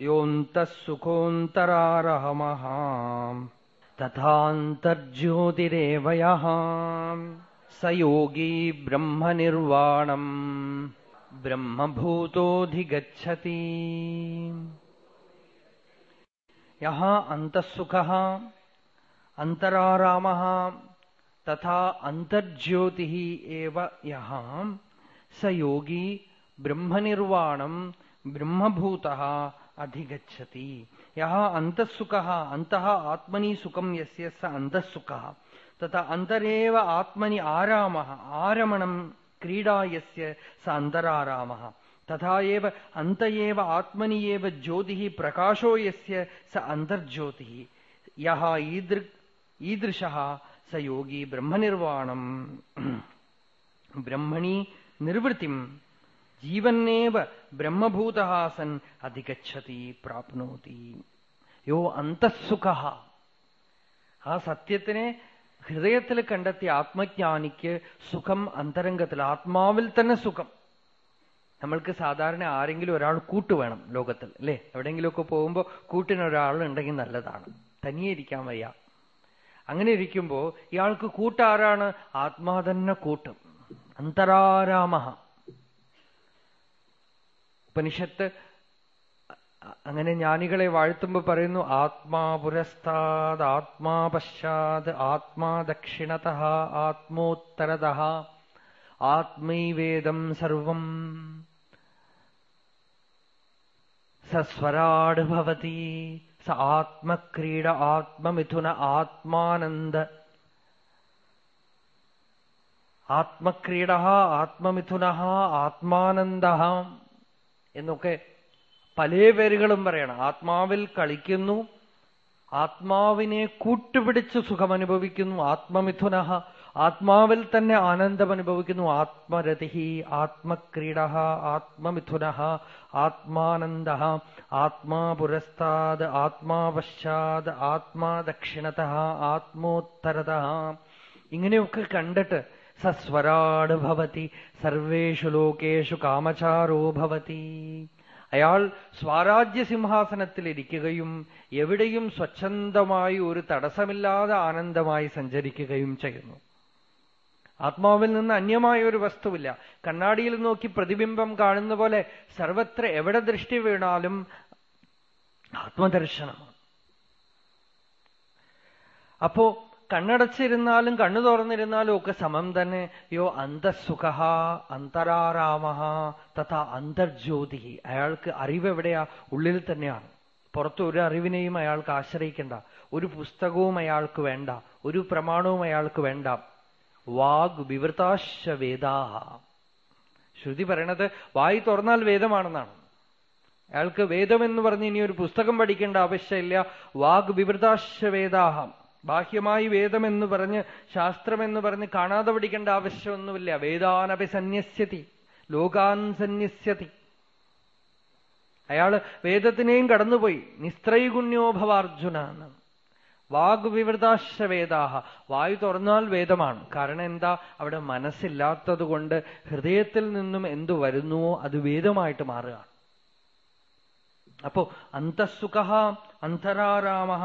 योऽन्तः सुखोऽन्तरारहमः तथान्तर्ज्योतिरेव यः स योगी ब्रह्मनिर्वाणम्। ब्रह्मभूतोऽधिगच्छति। यः अन्तःसुखः अन्तरारामः तथा अन्तर्ज्योतिः एव यः स योगी ब्रह्मनिर्वाणम् ब्रह्मभूतः अधिगच्छति यः अन्तःसुखः अन्तः आत्मनि सुखं यस्य स अन्तःसुखः तथा अन्तरेव आत्मनि आरामः आरमणम् क्रीडा यस्य स अन्तरारामः तथा एव अन्त एव आत्मनि एव ज्योतिः प्रकाशो यस्य स अन्तर्ज्योतिः यः ईदृ ईदृशः स योगी ब्रह्मनिर्वाणम् ब्रह्मणि निर्वृतिम् ജീവന്നേവ ബ്രഹ്മഭൂതഹാസൻ അധികച്ഛതി പ്രാപ്നോതി. യോ അന്തഃസുഖ. ആ സത്യത്തിനെ ഹൃദയത്തിൽ കണ്ടെത്തിയ ആത്മജ്ഞാനിക്ക് സുഖം അന്തരംഗത്തിൽ ആത്മാവിൽ തന്നെ സുഖം. നമ്മൾക്ക് സാധാരണ ആരെങ്കിലും ഒരാൾ കൂട്ട് വേണം ലോകത്തിൽ അല്ലേ? എവിടെയെങ്കിലുമൊക്കെ പോകുമ്പോൾ കൂട്ടിനൊരാൾ ഉണ്ടെങ്കിൽ നല്ലതാണ്. തനിയെ ഇരിക്കാൻ വയ്യ. അങ്ങനെ ഇരിക്കുമ്പോൾ ഇയാൾക്ക് കൂട്ടാരാണ് ആത്മാ തന്നെ കൂട്ടും. അന്തരാരാമ ഉപനിഷത്ത് അങ്ങനെ ജ്ഞാനികളെ വാഴ്ത്തുമ്പോ പറയുന്നു ആത്മാ പുരസ്താത് ആത്മാ പശ്ചാത് ആത്മാ ദക്ഷിണത ആത്മോത്തരത ആത്മൈവേദം സർവം സസ്വരാട് ഭവതി സ ആത്മക്രീഡ ആത്മമിഥുന ആത്മാനന്ദ ആത്മക്രീഡ ആത്മമിഥുന ആത്മാനന്ദ എന്നൊക്കെ പല പേരുകളും പറയണം. ആത്മാവിൽ കളിക്കുന്നു. ആത്മാവിനെ കൂട്ടുപിടിച്ച് സുഖമനുഭവിക്കുന്നു. ആത്മമിഥുന ആത്മാവിൽ തന്നെ ആനന്ദം അനുഭവിക്കുന്നു ആത്മരതി ആത്മക്രീഡ ആത്മമിഥുന ആത്മാനന്ദ ആത്മാ പുരസ്താത് ആത്മാ പശ്ചാത് ആത്മാ ആത്മോത്തരത ഇങ്ങനെയൊക്കെ കണ്ടിട്ട് സസ്വരാട് ഭവതി സർവേഷു ലോകേഷു കാമചാരോ ഭവതി. അയാൾ സ്വാരാജ്യ സിംഹാസനത്തിലിരിക്കുകയും എവിടെയും സ്വച്ഛന്തമായി ഒരു തടസ്സമില്ലാതെ ആനന്ദമായി സഞ്ചരിക്കുകയും ചെയ്യുന്നു. ആത്മാവിൽ നിന്ന് അന്യമായ ഒരു വസ്തുവില്ല. കണ്ണാടിയിൽ നോക്കി പ്രതിബിംബം കാണുന്ന പോലെ സർവത്ര എവിടെ ദൃഷ്ടി വീണാലും ആത്മദർശനമാണ്. അപ്പോ കണ്ണടച്ചിരുന്നാലും കണ്ണു തുറന്നിരുന്നാലും ഒക്കെ സമം തന്നെ. യോ അന്തസുഖ അന്തരാരാമ തഥാ അന്തർജ്യോതി അയാൾക്ക് അറിവ് എവിടെയാ? ഉള്ളിൽ തന്നെയാണ്. പുറത്ത് ഒരു അറിവിനെയും അയാൾക്ക് ആശ്രയിക്കേണ്ട. ഒരു പുസ്തകവും അയാൾക്ക് വേണ്ട. ഒരു പ്രമാണവും അയാൾക്ക് വേണ്ട. വാഗ് വിവൃതാശ വേദാഹ. ശ്രുതി പറയണത് വായി തുറന്നാൽ വേദമാണെന്നാണ്. അയാൾക്ക് വേദം എന്ന് പറഞ്ഞ് ഇനി ഒരു പുസ്തകം പഠിക്കേണ്ട ആവശ്യമില്ല. വാഗ് വിവൃതാശ വേദാഹം. ബാഹ്യമായി വേദമെന്ന് പറഞ്ഞ് ശാസ്ത്രമെന്ന് പറഞ്ഞ് കാണാതെ പഠിക്കേണ്ട ആവശ്യമൊന്നുമില്ല. വേദാനപി സന്യസ്യതി ലോകാൻ സന്യസ്യതി അയാൾ വേദത്തിനെയും കടന്നുപോയി. നിസ്ത്രൈഗുണ്യോ ഭവാർജുന എന്നാണ് വാഗ് വിവൃതാശ വേദാഹ വായു തുറന്നാൽ വേദമാണ്. കാരണം എന്താ? അവിടെ മനസ്സില്ലാത്തത് കൊണ്ട് ഹൃദയത്തിൽ നിന്നും എന്തു വരുന്നുവോ അത് വേദമായിട്ട് മാറുകയാണ്. അപ്പോ അന്തസുഖ അന്തരാരാമ.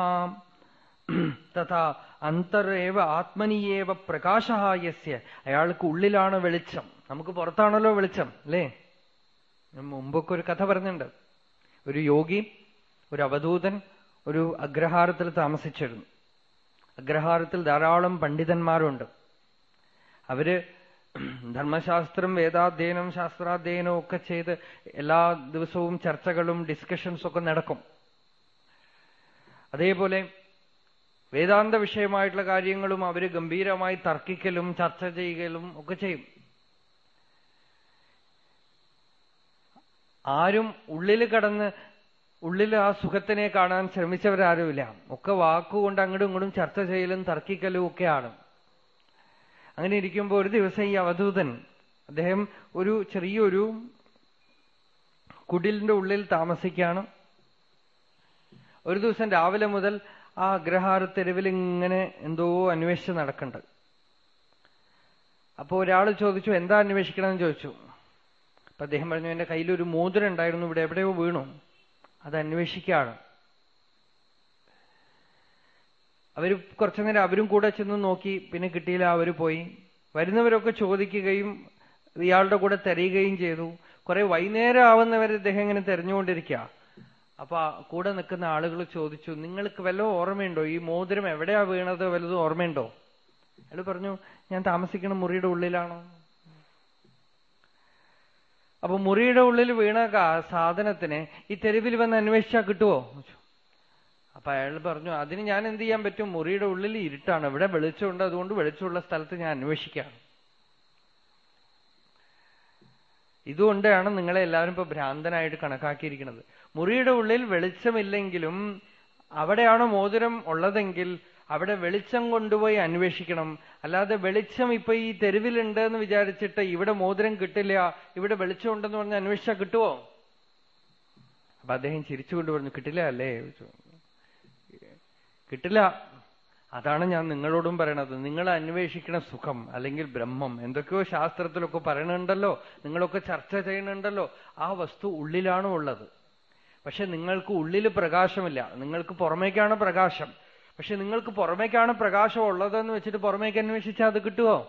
തഥാ അന്തരേവ ആത്മനിയേവ പ്രകാശഹായസ്യ അയാൾക്ക് ഉള്ളിലാണ് വെളിച്ചം. നമുക്ക് പുറത്താണല്ലോ വെളിച്ചം അല്ലേ? മുമ്പൊക്കെ ഒരു കഥ പറഞ്ഞിട്ടുണ്ട്. ഒരു യോഗി ഒരു അവധൂതൻ ഒരു അഗ്രഹാരത്തിൽ താമസിച്ചിരുന്നു. അഗ്രഹാരത്തിൽ ധാരാളം പണ്ഡിതന്മാരുണ്ട്. അവർ ധർമ്മശാസ്ത്രം വേദാധ്യയനം ശാസ്ത്രാധ്യയനം ഒക്കെ ചെയ്ത് എല്ലാ ദിവസവും ചർച്ചകളും ഡിസ്കഷൻസും ഒക്കെ നടക്കും. അതേപോലെ വേദാന്ത വിഷയമായിട്ടുള്ള കാര്യങ്ങളും അവർ ഗംഭീരമായി തർക്കിക്കലും ചർച്ച ചെയ്യലും ഒക്കെ ചെയ്യും. ആരും ഉള്ളിൽ കടന്ന് ഉള്ളിൽ ആ സുഖത്തിനെ കാണാൻ ശ്രമിച്ചവരാരുമില്ല. ഒക്കെ വാക്കുകൊണ്ട് അങ്ങോട്ടും ഇങ്ങോട്ടും ചർച്ച ചെയ്യലും തർക്കിക്കലും ഒക്കെയാണ്. അങ്ങനെ ഇരിക്കുമ്പോൾ ഒരു ദിവസം ഈ അവധൂതൻ അദ്ദേഹം ഒരു ചെറിയൊരു കുടിലിന്റെ ഉള്ളിൽ താമസിക്കുകയാണ്. ഒരു ദിവസം രാവിലെ മുതൽ ആ ഗ്രഹാര തെരുവിൽ ഇങ്ങനെ എന്തോ അന്വേഷിച്ച് നടക്കണ്ട്. അപ്പോൾ ഒരാൾ ചോദിച്ചു എന്താ അന്വേഷിക്കണമെന്ന്? ചോദിച്ചു. അപ്പൊ അദ്ദേഹം പറഞ്ഞു എന്റെ കയ്യിൽ ഒരു മോതിരം ഉണ്ടായിരുന്നു ഇവിടെ എവിടെയോ വീണു. അത് അന്വേഷിക്കുകയാണ് അവർ കുറച്ചു നേരം അവരും കൂടെ ചെന്ന് നോക്കി പിന്നെ കിട്ടിയില്ല അവർ പോയി. വരുന്നവരൊക്കെ ചോദിക്കുകയും ഇയാളുടെ കൂടെ തെരയുകയും ചെയ്തു. കുറെ വൈകുന്നേരം ആവുന്നവരെ ഇദ്ദേഹം ഇങ്ങനെ തെരഞ്ഞുകൊണ്ടിരിക്കുക. അപ്പൊ കൂടെ നിൽക്കുന്ന ആളുകൾ ചോദിച്ചു നിങ്ങൾക്ക് വല്ലതും ഓർമ്മയുണ്ടോ? ഈ മോതിരം എവിടെയാ വീണത്? വല്ലതും ഓർമ്മയുണ്ടോ? അയാൾ പറഞ്ഞു ഞാൻ താമസിക്കുന്ന മുറിയുടെ ഉള്ളിലാണോ? അപ്പൊ മുറിയുടെ ഉള്ളിൽ വീണ സാധനത്തിന് ഈ തെരുവിൽ വന്ന് അന്വേഷിച്ചാൽ കിട്ടുമോ അപ്പൊ അയാൾ പറഞ്ഞു അതിന് ഞാൻ എന്ത് ചെയ്യാൻ പറ്റും? മുറിയുടെ ഉള്ളിൽ ഇരുട്ടാണ്. ഇവിടെ വെളിച്ചമുണ്ട്. അതുകൊണ്ട് വെളിച്ചമുള്ള സ്ഥലത്ത് ഞാൻ അന്വേഷിക്കാം. ഇതുകൊണ്ടാണ് നിങ്ങളെ എല്ലാവരും ഇപ്പൊ ഭ്രാന്തനായിട്ട് കണക്കാക്കിയിരിക്കുന്നത്. മുറിയുടെ ഉള്ളിൽ വെളിച്ചമില്ലെങ്കിലും അവിടെയാണോ മോതിരം ഉള്ളതെങ്കിൽ അവിടെ വെളിച്ചം കൊണ്ടുപോയി അന്വേഷിക്കണം. അല്ലാതെ വെളിച്ചം ഇപ്പൊ ഈ തെരുവിലുണ്ട് എന്ന് വിചാരിച്ചിട്ട് ഇവിടെ മോതിരം കിട്ടില്ല ഇവിടെ വെളിച്ചം ഉണ്ടെന്ന് പറഞ്ഞ് അന്വേഷിച്ചാൽ കിട്ടുമോ അപ്പൊ അദ്ദേഹം ചിരിച്ചുകൊണ്ട് പറഞ്ഞു കിട്ടില്ല അല്ലേ? കിട്ടില്ല. അതാണ് ഞാൻ നിങ്ങളോടും പറയണത്. നിങ്ങൾ അന്വേഷിക്കണ സുഖം അല്ലെങ്കിൽ ബ്രഹ്മം എന്തൊക്കെയോ ശാസ്ത്രത്തിലൊക്കെ പറയണുണ്ടല്ലോ നിങ്ങളൊക്കെ ചർച്ച ചെയ്യണുണ്ടല്ലോ ആ വസ്തു ഉള്ളിലാണോ ഉള്ളത്? പക്ഷെ നിങ്ങൾക്ക് ഉള്ളിൽ പ്രകാശമില്ല. നിങ്ങൾക്ക് പുറമേക്കാണ് പ്രകാശം. പക്ഷെ നിങ്ങൾക്ക് പുറമേക്കാണ് പ്രകാശം ഉള്ളതെന്ന് വെച്ചിട്ട് പുറമേക്ക് അന്വേഷിച്ചാൽ അത് കിട്ടുമോ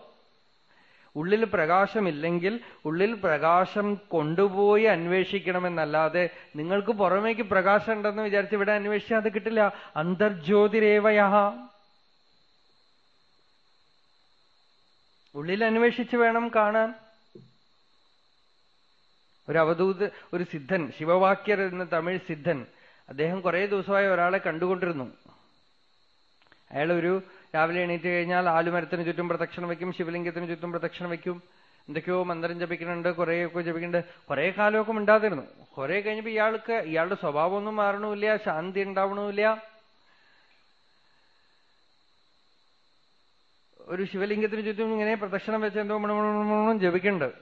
ഉള്ളിൽ പ്രകാശമില്ലെങ്കിൽ ഉള്ളിൽ പ്രകാശം കൊണ്ടുപോയി അന്വേഷിക്കണമെന്നല്ലാതെ നിങ്ങൾക്ക് പുറമേക്ക് പ്രകാശം ഉണ്ടെന്ന് വിചാരിച്ച് ഇവിടെ അന്വേഷിച്ചാൽ അത് കിട്ടില്ല. അന്തർജ്യോതിരേവയ ഉള്ളിൽ അന്വേഷിച്ച് വേണം കാണാൻ. ഒരു അവധൂത് ഒരു സിദ്ധൻ ശിവവാക്യർ എന്ന തമിഴ് സിദ്ധൻ അദ്ദേഹം കുറെ ദിവസമായി ഒരാളെ കണ്ടുകൊണ്ടിരുന്നു. അയാൾ ഒരു രാവിലെ എണീറ്റ് കഴിഞ്ഞാൽ ആലുമരത്തിന് ചുറ്റും പ്രദക്ഷിണം വയ്ക്കും ശിവലിംഗത്തിന് ചുറ്റും പ്രദക്ഷിണം വയ്ക്കും എന്തൊക്കെയോ മന്ത്രം ജപിക്കുന്നുണ്ട് കുറേയൊക്കെ ജപിക്കുന്നുണ്ട് കുറെ കാലമൊക്കെ ഉണ്ടാതിരുന്നു കുറെ കഴിഞ്ഞപ്പോ ഇയാൾക്ക് ഇയാളുടെ സ്വഭാവമൊന്നും മാറണമില്ല ശാന്തി ഉണ്ടാവണമില്ല. ഒരു ശിവലിംഗത്തിന് ചുറ്റും ഇങ്ങനെ പ്രദക്ഷിണം വെച്ച് എന്തോ മണമണം ജപിക്കുന്നുണ്ട്.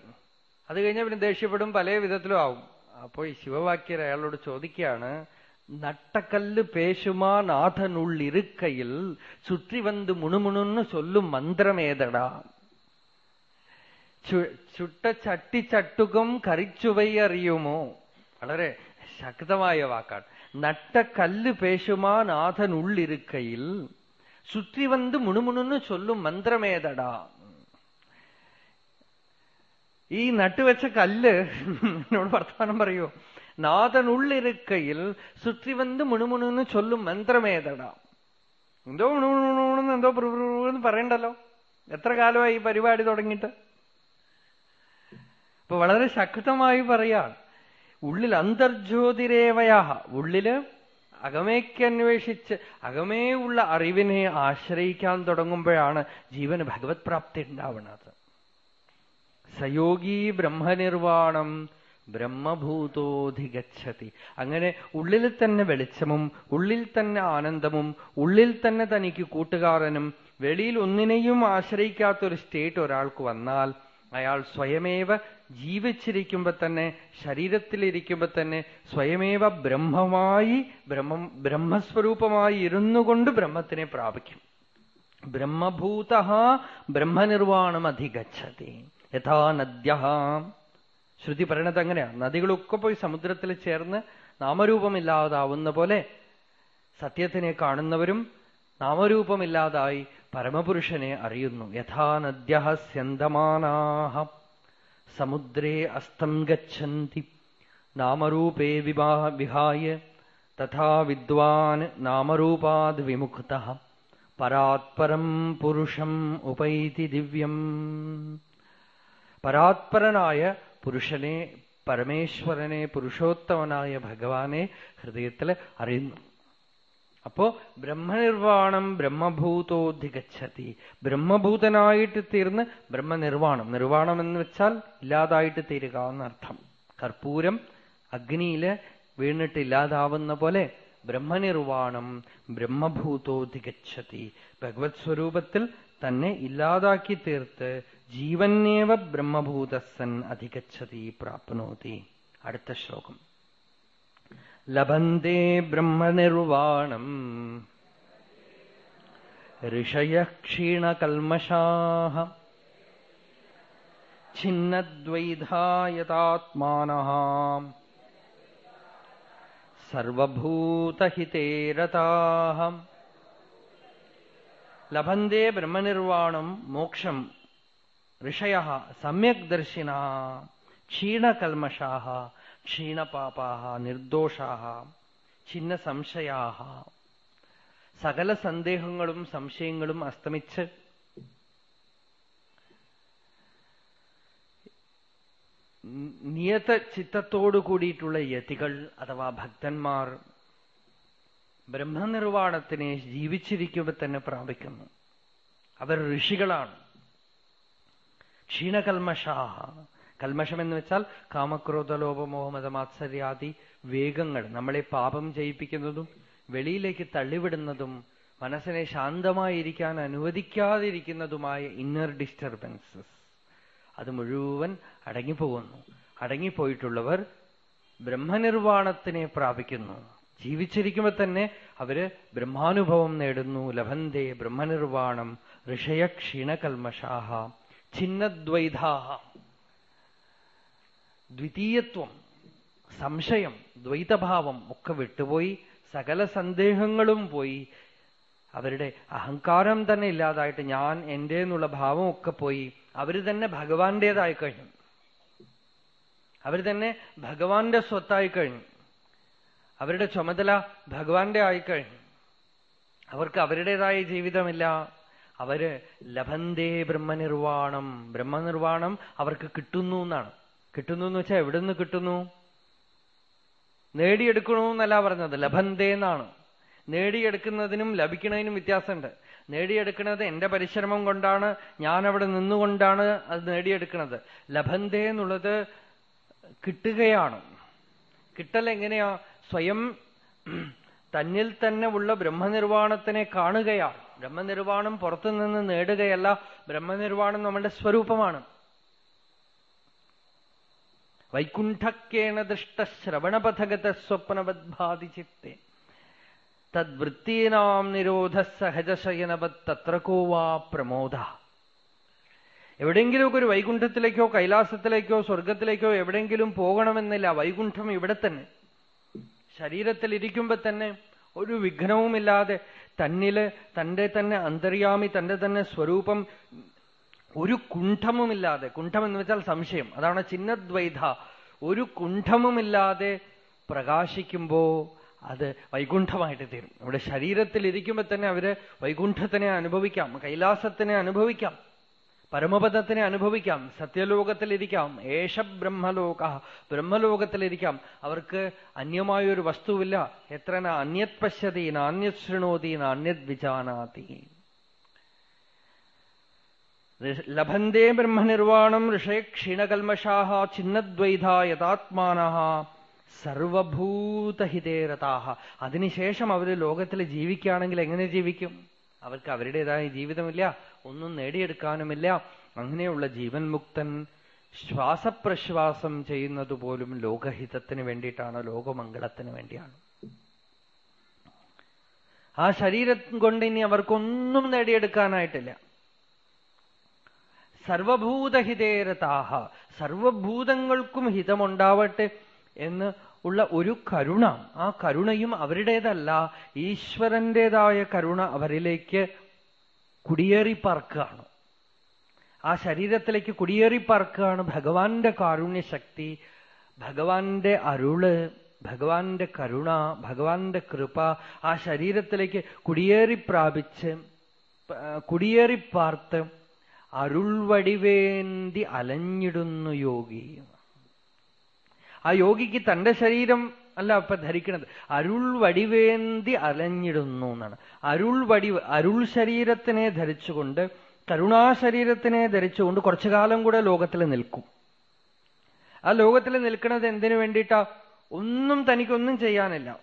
അത് കഴിഞ്ഞാൽ പിന്നെ ദേഷ്യപ്പെടും പല വിധത്തിലും ആവും. അപ്പോൾ ഈ ശിവവാക്യർ അയാളോട് ചോദിക്കുകയാണ് നട്ടക്കല്ല് പേശുമാ നാഥനുള്ളിരുക്കയിൽ ചുറ്റി വന്ന് മുണുമുണുന്ന് ചൊല്ലും ചുട്ട ചട്ടി ചട്ടുകം കറിച്ചുവൈ അറിയുമോ? വളരെ ശക്തമായ വാക്കാണ്. നട്ട കല്ല് പേശുമാ നാഥനുള്ളിരുക്കയിൽ ചുറ്റി வந்து முணுமுணுன்னு சொல்லும் மந்திரமேதடா ഈ നട്ടുവെച്ച കല്ല് എന്നോട് വർത്തമാനം പറയൂ നാഥനുള്ളിരുക്കയിൽ സുറ്റി വന്ന് മുണുമുണുന്ന് ചൊല്ലും മന്ത്രമേതടാ എന്തോ മുണുമുണെന്ന് എന്തോ എന്ന് പറയണ്ടല്ലോ എത്ര കാലമായി ഈ പരിപാടി തുടങ്ങിയിട്ട് അപ്പൊ വളരെ ശക്തമായി പറയാണ് ഉള്ളിൽ അന്തർജ്യോതിരേവയാഹ ഉള്ളിൽ അകമേക്ക് അന്വേഷിച്ച് അകമേ ഉള്ള അറിവിനെ ആശ്രയിക്കാൻ തുടങ്ങുമ്പോഴാണ് ജീവന് ഭഗവത് പ്രാപ്തി ഉണ്ടാവുന്നത്. സയോഗീ ബ്രഹ്മനിർവാണം ബ്രഹ്മഭൂതോധിഗച്ഛതി. അങ്ങനെ ഉള്ളിൽ തന്നെ വെളിച്ചമും ഉള്ളിൽ തന്നെ ആനന്ദമും ഉള്ളിൽ തന്നെ തനിക്ക് കൂട്ടുകാരനും വെളിയിൽ ഒന്നിനെയും ആശ്രയിക്കാത്തൊരു സ്റ്റേറ്റ് ഒരാൾക്ക് വന്നാൽ അയാൾ സ്വയമേവ ജീവിച്ചിരിക്കുമ്പോ തന്നെ ശരീരത്തിലിരിക്കുമ്പോ തന്നെ സ്വയമേവ ബ്രഹ്മമായി ബ്രഹ്മം ബ്രഹ്മസ്വരൂപമായി ഇരുന്നു കൊണ്ട് ബ്രഹ്മത്തിനെ പ്രാപിക്കും. ബ്രഹ്മഭൂത ബ്രഹ്മനിർവാണം അധികച്ചതി യഥാ നദ്യ ശ്രുതി പറയണത് അങ്ങനെയാണ് നദികളൊക്കെ പോയി സമുദ്രത്തിൽ ചേർന്ന് നാമരൂപമില്ലാതാവുന്ന പോലെ സത്യത്തിനെ കാണുന്നവരും നാമരൂപമില്ലാതായി പരമപുരുഷനെ അറിയുന്നു. യഥാ നദ്യ സ്യന്തമാനാഹ. സമുദ്രേ അസ്തം ഗച്ഛന്തി. നാമരൂപേ വിഹായ. തഥാ വിദ്വാൻ നാമരൂപാത് വിമുക്ത പരാത്പരം പുരുഷം ഉപൈതി ദിവ്യം. പരാത്പരനായ പുരുഷനെ പരമേശ്വരനെ പുരുഷോത്തമനായ ഭഗവാനെ ഹൃദയത്തിൽ അറിയുന്നു. അപ്പോ ബ്രഹ്മനിർവാണം ബ്രഹ്മഭൂതോധികച്ചതി ബ്രഹ്മഭൂതനായിട്ട് തീർന്ന് ബ്രഹ്മനിർവാണം. നിർവാണം എന്ന് വെച്ചാൽ ഇല്ലാതായിട്ട് തീരുക എന്നർത്ഥം. കർപ്പൂരം അഗ്നിയിൽ വീണിട്ട് ഇല്ലാതാവുന്ന പോലെ ബ്രഹ്മനിർവാണം ബ്രഹ്മഭൂതോധികച്ചതി ഭഗവത് സ്വരൂപത്തിൽ തന്നെ ഇല്ലാതാക്കി തീർത്ത് ജീവന്നേവ ബ്രഹ്മഭൂതസൻ അധികച്ചതി പ്രാപ്നോതി. അടുത്ത ശ്ലോകം. लभन्ते ब्रह्मनिर्वाणम्। ऋषयः क्षीणकल्मषाः छिन्नद्वैधायतात्मानः। सर्वभूतहिते रताः। लभन्ते ब्रह्मनिर्वाणम् मोक्षम्। ऋषयः सम्यग्दर्शिना क्षीणकल्मषाः। ക്ഷീണകൽമഷാ ക്ഷീണപാപാ നിർദോഷാ ഛിന്ന സംശയാഹ സകല സന്ദേഹങ്ങളും സംശയങ്ങളും അസ്തമിച്ച് നിയത ചിത്തത്തോടു കൂടിയിട്ടുള്ള യതികൾ അഥവാ ഭക്തന്മാർ ബ്രഹ്മനിർവാണത്തിനെ ജീവിച്ചിരിക്കുമ്പോൾ തന്നെ പ്രാപിക്കുന്നു. അവർ ഋഷികളാണ്. ക്ഷീണകൽമഷാഹ കൽമഷം എന്ന് വെച്ചാൽ കാമക്രോധ ലോപമോഹമതമാത്സര്യാദി വേഗങ്ങൾ നമ്മളെ പാപം ചെയ്യിപ്പിക്കുന്നതും വെളിയിലേക്ക് തള്ളിവിടുന്നതും മനസ്സിനെ ശാന്തമായിരിക്കാൻ അനുവദിക്കാതിരിക്കുന്നതുമായ ഇന്നർ ഡിസ്റ്റർബൻസസ് അത് മുഴുവൻ അടങ്ങിപ്പോകുന്നു. അടങ്ങിപ്പോയിട്ടുള്ളവർ ബ്രഹ്മനിർവാണത്തിനെ പ്രാപിക്കുന്നു. ജീവിച്ചിരിക്കുമ്പോൾ തന്നെ അവർ ബ്രഹ്മാനുഭവം നേടുന്നു. ലഭന്തേ ബ്രഹ്മനിർവാണം ഋഷയക്ഷീണകൽമഷാഹ ഛിന്നദ്വൈതാഹ ദ്വിതീയത്വം സംശയം ദ്വൈതഭാവം ഒക്കെ വിട്ടുപോയി സകല സന്ദേഹങ്ങളും പോയി. അവരുടെ അഹങ്കാരം തന്നെ ഇല്ലാതായിട്ട് ഞാൻ എന്റെ എന്നുള്ള ഒക്കെ പോയി. അവർ തന്നെ ഭഗവാന്റേതായി കഴിഞ്ഞു. അവർ തന്നെ ഭഗവാന്റെ സ്വത്തായി കഴിഞ്ഞു. അവരുടെ ചുമതല ഭഗവാന്റെ ആയിക്കഴിഞ്ഞു അവർക്ക് അവരുടേതായ ജീവിതമില്ല. അവർ ലഭന്തേ ബ്രഹ്മനിർവാണം. ബ്രഹ്മനിർവാണം അവർക്ക് കിട്ടുന്നു എന്നാണ്. കിട്ടുന്നു എന്ന് വെച്ചാൽ എവിടെ നിന്ന് കിട്ടുന്നു? നേടിയെടുക്കണമെന്നല്ല പറഞ്ഞത് ലഭന്തേ എന്നാണ് നേടിയെടുക്കുന്നതിനും ലഭിക്കുന്നതിനും വ്യത്യാസമുണ്ട്. നേടിയെടുക്കുന്നത് എന്റെ പരിശ്രമം കൊണ്ടാണ് ഞാൻ അവിടെ നിന്നുകൊണ്ടാണ് അത് നേടിയെടുക്കുന്നത്. ലഭന്തേ എന്നുള്ളത് കിട്ടുകയാണ്. കിട്ടൽ എങ്ങനെയാ? സ്വയം തന്നിൽ തന്നെ ഉള്ള ബ്രഹ്മനിർവാണത്തിനെ കാണുകയാണ് ബ്രഹ്മനിർവാണം പുറത്തുനിന്ന് നേടുകയല്ല ബ്രഹ്മനിർവാണം നമ്മുടെ സ്വരൂപമാണ്. വൈകുണ്ഠക്കേണ ദൃഷ്ട ശ്രവണപഥഗത സ്വപ്നവദ്ഭാതി ചിത്തെ തദ്വൃത്തീനാം നിരോധ സഹജശയനവത് തത്ര കോവാ പ്രമോദ എവിടെയെങ്കിലുമൊക്കെ ഒരു വൈകുണ്ഠത്തിലേക്കോ കൈലാസത്തിലേക്കോ സ്വർഗത്തിലേക്കോ എവിടെയെങ്കിലും പോകണമെന്നില്ല. വൈകുണ്ഠം ഇവിടെ തന്നെ. ശരീരത്തിൽ ഇരിക്കുമ്പോ തന്നെ ഒരു വിഘ്നവുമില്ലാതെ തന്നിൽ തന്റെ തന്നെ അന്തര്യാമി തന്റെ തന്നെ സ്വരൂപം ഒരു കുണ്ഠമുമില്ലാതെ കുണ്ഠം എന്ന് വെച്ചാൽ സംശയം അതാണ് ചിന്നദ്വൈത ഒരു കുണ്ഠമുമില്ലാതെ പ്രകാശിക്കുമ്പോ അത് വൈകുണ്ഠമായിട്ട് തീരും. നമ്മുടെ ശരീരത്തിൽ ഇരിക്കുമ്പോ തന്നെ അവർ വൈകുണ്ഠത്തിനെ അനുഭവിക്കാം കൈലാസത്തിനെ അനുഭവിക്കാം പരമപദത്തിനെ അനുഭവിക്കാം സത്യലോകത്തിലിരിക്കാം ഏഷ ബ്രഹ്മലോക ബ്രഹ്മലോകത്തിലിരിക്കാം. അവർക്ക് അന്യമായൊരു വസ്തുവില്ല. എത്ര അന്യത് പശ്യതി നാന്യത് ശൃണോതി നാന്യത് വിജാനാതി ലഭന്തേ ബ്രഹ്മനിർവാണം ഋഷേ ക്ഷീണകൽമഷാഹ ഛിന്നദ്വൈത യഥാത്മാന സർവഭൂതഹിതേരതാഹ. അതിനുശേഷം അവർ ലോകത്തിൽ ജീവിക്കുകയാണെങ്കിൽ എങ്ങനെ ജീവിക്കും? അവർക്ക് അവരുടേതായ ജീവിതമില്ല ഒന്നും നേടിയെടുക്കാനുമില്ല. അങ്ങനെയുള്ള ജീവൻ മുക്തൻ ശ്വാസപ്രശ്വാസം ചെയ്യുന്നത് പോലും ലോകഹിതത്തിന് വേണ്ടിയിട്ടാണ് ലോകമംഗളത്തിന് വേണ്ടിയാണ്. ആ ശരീരം കൊണ്ട് ഇനി അവർക്കൊന്നും നേടിയെടുക്കാനായിട്ടില്ല. സർവഭൂതഹിതേരതാഹ സർവഭൂതങ്ങൾക്കും ഹിതമുണ്ടാവട്ടെ എന്ന് ഉള്ള ഒരു കരുണ ആ കരുണയും അവരുടേതല്ല ഈശ്വരന്റേതായ കരുണ അവരിലേക്ക് കുടിയേറി പാർക്കുകയാണ്. ആ ശരീരത്തിലേക്ക് കുടിയേറി പാർക്കുകയാണ് ഭഗവാന്റെ കാരുണ്യശക്തി ഭഗവാന്റെ അരുൾ ഭഗവാന്റെ കരുണ ഭഗവാന്റെ കൃപ ആ ശരീരത്തിലേക്ക് കുടിയേറി പ്രാപിച്ച് കുടിയേറി പാർത്ത് അരുൾവടിവേന്തി അലഞ്ഞിടുന്നു യോഗി. ആ യോഗിക്ക് തന്റെ ശരീരം അല്ല അപ്പൊ ധരിക്കുന്നത് അരുൾ വടിവേന്തി അലഞ്ഞിടുന്നു എന്നാണ്. അരുൾ വടി അരുൾ ശരീരത്തിനെ ധരിച്ചുകൊണ്ട് കരുണാശരീരത്തിനെ ധരിച്ചുകൊണ്ട് കുറച്ചു കാലം കൂടെ ലോകത്തിൽ നിൽക്കും. ആ ലോകത്തിൽ നിൽക്കുന്നത് എന്തിനു വേണ്ടിയിട്ടാ? ഒന്നും തനിക്കൊന്നും ചെയ്യാനില്ല.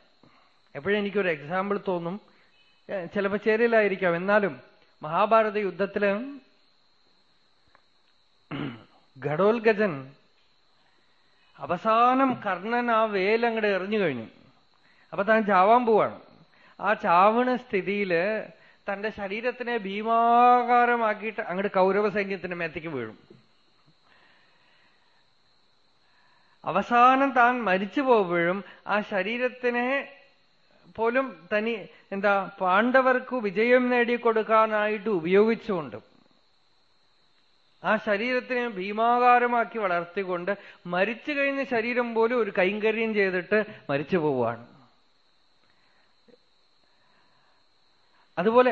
എപ്പോഴും എനിക്കൊരു എക്സാമ്പിൾ തോന്നും. ചിലപ്പോ ചേരിലായിരിക്കാം. എന്നാലും മഹാഭാരത യുദ്ധത്തിൽ ഘടോൽഗജൻ അവസാനം കർണൻ ആ വേലങ്ങടെ എറിഞ്ഞു കഴിഞ്ഞു. അപ്പൊ താൻ ചാവാൻ പോവാണ്. ആ ചാവണ സ്ഥിതിയിൽ തന്റെ ശരീരത്തിനെ ഭീമാകാരമാക്കിയിട്ട് അങ്ങോട്ട് കൗരവ സൈന്യത്തിന്റെ മേത്തേക്ക് വീഴും. അവസാനം താൻ മരിച്ചു പോകുമ്പോഴും ആ ശരീരത്തിനെ പോലും തനി എന്താ പാണ്ഡവർക്ക് വിജയം നേടിക്കൊടുക്കാനായിട്ട് ഉപയോഗിച്ചുകൊണ്ട് ആ ശരീരത്തിനെ ഭീമാകാരമാക്കി വളർത്തിക്കൊണ്ട് മരിച്ചു കഴിഞ്ഞ ശരീരം പോലും ഒരു കൈങ്കര്യം ചെയ്തിട്ട് മരിച്ചു പോവുകയാണ്. അതുപോലെ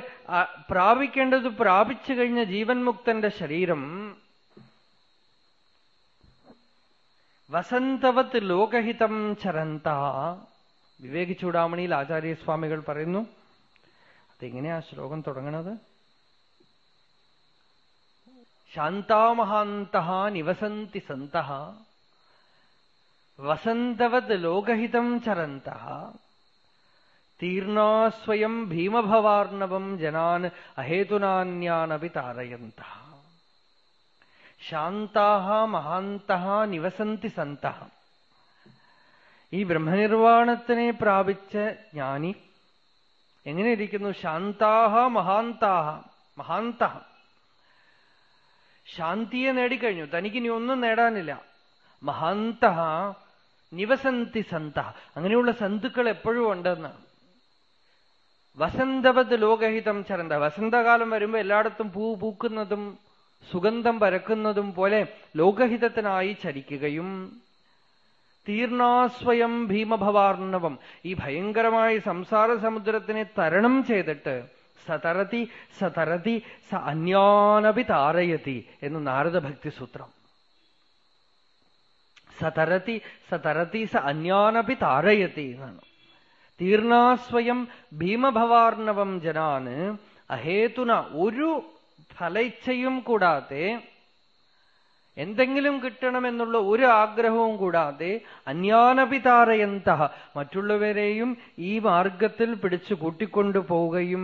പ്രാപിക്കേണ്ടത് പ്രാപിച്ചു കഴിഞ്ഞ ജീവൻ മുക്തന്റെ ശരീരം വസന്തവത്ത് ലോകഹിതം ചരന്ത. വിവേകി ചൂടാമണിയിൽ ആചാര്യസ്വാമികൾ പറയുന്നു അതെങ്ങനെയാ ശ്ലോകം തുടങ്ങണത്? ശാന്താമഹാന്ത നിവസന്തി സന്ത വസന്തവത് ലോകഹിതം ചരന്ത തീർണാ സ്വയം ഭീമഭവാർണവം ജനാൻ അഹേതുനാന്യാനപി താരയന്ത ശാന്താഹ മഹാന്ത നിവസന്തി സന്ത ഈ ബ്രഹ്മനിർവാണത്തിനെ പ്രാപിച്ച ജ്ഞാനി എങ്ങനെ ഇരിക്കുന്നു ശാന്താഹ മഹാന്താഹ മഹാന്ത ശാന്തിയെ നേടിക്കഴിഞ്ഞു. തനിക്ക് ഇനി ഒന്നും നേടാനില്ല. മഹാന്ത നിവസന്തി സന്ത അങ്ങനെയുള്ള സന്തുക്കൾ എപ്പോഴും ഉണ്ടെന്നാണ്. വസന്തവത് ലോകഹിതം ചരന്ത വസന്തകാലം വരുമ്പോ എല്ലായിടത്തും പൂ പൂക്കുന്നതും സുഗന്ധം പരക്കുന്നതും പോലെ ലോകഹിതത്തിനായി ചരിക്കുകയും തീർണാസ്വയം ഭീമഭവാർണവം. ഈ ഭയങ്കരമായ സംസാര സമുദ്രത്തിനെ തരണം ചെയ്തിട്ട് സതരതി സതരതി സ അന്യാനപി താരയതി എന്ന് നാരദ ഭക്തി സൂത്രം. സതരതി സതരതി സ അന്യാനപി താരയതി എന്നാണ്. തീർണാസ്വയം ഭീമഭവാർണവം ജനാന് അഹേതുന ഒരു ഫലയിച്ഛയും കൂടാതെ എന്തെങ്കിലും കിട്ടണമെന്നുള്ള ഒരു ആഗ്രഹവും കൂടാതെ അന്യാനപിതാരയന്ത മറ്റുള്ളവരെയും ഈ മാർഗത്തിൽ പിടിച്ചു കൂട്ടിക്കൊണ്ടു പോവുകയും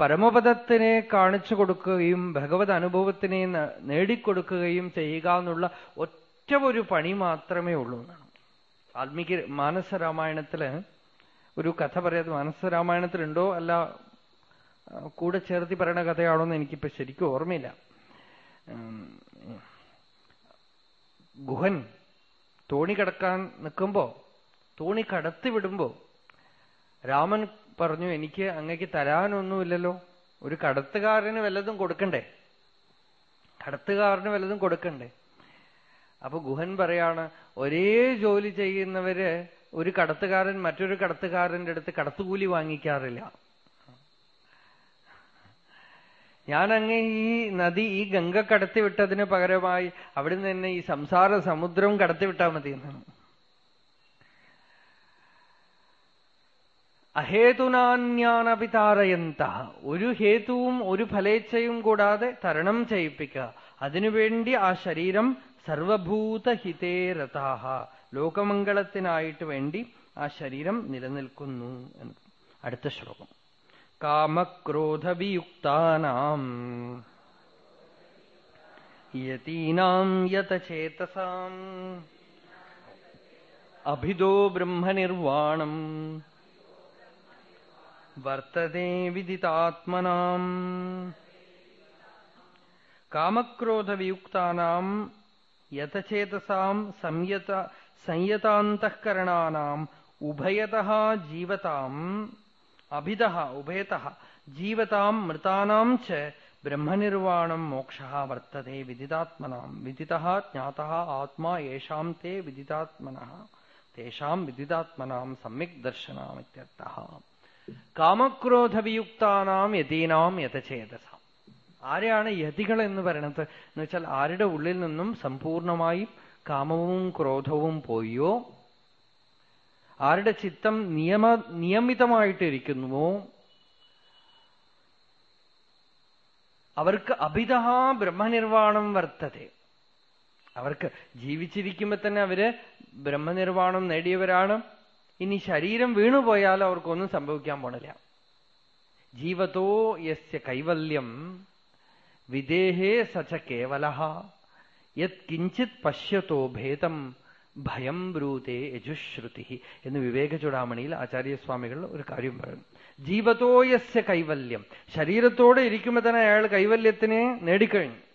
പരമപദത്തിനെ കാണിച്ചു കൊടുക്കുകയും ഭഗവത് അനുഭവത്തിനെ നേടിക്കൊടുക്കുകയും ചെയ്യുക എന്നുള്ള ഒറ്റ ഒരു പണി മാത്രമേ ഉള്ളൂ എന്നാണ്. വാൽമീകി മാനസരാമായണത്തിൽ ഒരു കഥ പറയാതെ മാനസരാമായണത്തിലുണ്ടോ? അല്ല കൂടെ ചേർത്തി പറയണ കഥയാണോ എന്ന് എനിക്കിപ്പോ ശരിക്കും ഓർമ്മയില്ല. ഗുഹൻ തോണി കടക്കാൻ നിൽക്കുമ്പോ തോണി കടത്തി വിടുമ്പോ രാമൻ പറഞ്ഞു എനിക്ക് അങ്ങക്ക് തരാനൊന്നുമില്ലല്ലോ. ഒരു കടത്തുകാരന് വല്ലതും കൊടുക്കണ്ടേ? കടത്തുകാരന് വല്ലതും കൊടുക്കണ്ടേ? അപ്പൊ ഗുഹൻ പറയാണ് ഒരേ ജോലി ചെയ്യുന്നവര് ഒരു കടത്തുകാരൻ മറ്റൊരു കടത്തുകാരന്റെ അടുത്ത് കടത്തുകൂലി വാങ്ങിക്കാറില്ല. ഞാൻ അങ്ങ് ഈ നദി ഈ ഗംഗ കടത്തിവിട്ടതിന് പകരമായി അവിടുന്ന് തന്നെ ഈ സംസാര സമുദ്രം കടത്തിവിട്ടാൽ മതി എന്നാണ് അഹേതുനാന്യാനപി താരയന്ത ഒരു ഹേതുവും ഒരു ഫലേച്ഛയും കൂടാതെ തരണം ചെയ്യിപ്പിക്കുക അതിനുവേണ്ടി ആ ശരീരം സർവഭൂതഹിതേരഥാഹ ലോകമംഗളത്തിനായിട്ട് വേണ്ടി ആ ശരീരം നിലനിൽക്കുന്നു എന്ന്. അടുത്ത ശ്ലോകം. കാമക്രോധവിയുക്താനാം. യതീനാം യതചേതസാം. അഭിതോ ബ്രഹ്മനിർവാണം. വർത്തതേ വിദിതാത്മനാം കാമക്രോധവിയുക്താനാം യഥചേതസാം സംയത സംയതാന്തഃകരണാനാം ഉഭയത ജീവതാം അഭിത ഉഭയത ജീവതാം മൃതാനാം ച ബ്രഹ്മനിർവാണം മോക്ഷ വർത്തത്തെ വിദിതാത്മനാം വിദിത ജ്ഞാത ആത്മാ യേഷാം തേ വിദിതാത്മന തേഷാം വിദിതാത്മനാം സമ്യക് ദർശനാമിത്യർത്ഥ കാമക്രോധവിയുക്താനാം യതീനാം യഥചേതസാം ആരെയാണ് യതികൾ എന്ന് പറയുന്നത് എന്ന് വെച്ചാൽ ആരുടെ ഉള്ളിൽ നിന്നും സമ്പൂർണമായും കാമവും ക്രോധവും പോയോ? ആരുടെ ചിത്തം നിയമ നിയമിതമായിട്ടിരിക്കുന്നുവോ? അവർക്ക് അഭിത ബ്രഹ്മനിർവാണം വർത്തതെ. അവർക്ക് ജീവിച്ചിരിക്കുമ്പോ തന്നെ അവർ ബ്രഹ്മനിർവാണം നേടിയവരാണ്. ഇനി ശരീരം വീണുപോയാൽ അവർക്കൊന്നും സംഭവിക്കാൻ പോണില്ല. ജീവതോ യസ്യ കൈവല്യം വിദേഹേ സച്ച കേവല യത് കിഞ്ചിത് പശ്യത്തോ ഭേദം ഭയം ബ്രൂതേ യജുശ്രുതി എന്ന് വിവേക ചൂടാമണിയിൽ ആചാര്യസ്വാമികൾ ഒരു കാര്യം പറയുന്നു. ജീവതോയസ്യ കൈവല്യം. ശരീരത്തോടെ ഇരിക്കുമ്പോൾ തന്നെ അയാൾ കൈവല്യത്തിനെ നേടിക്കഴിഞ്ഞു.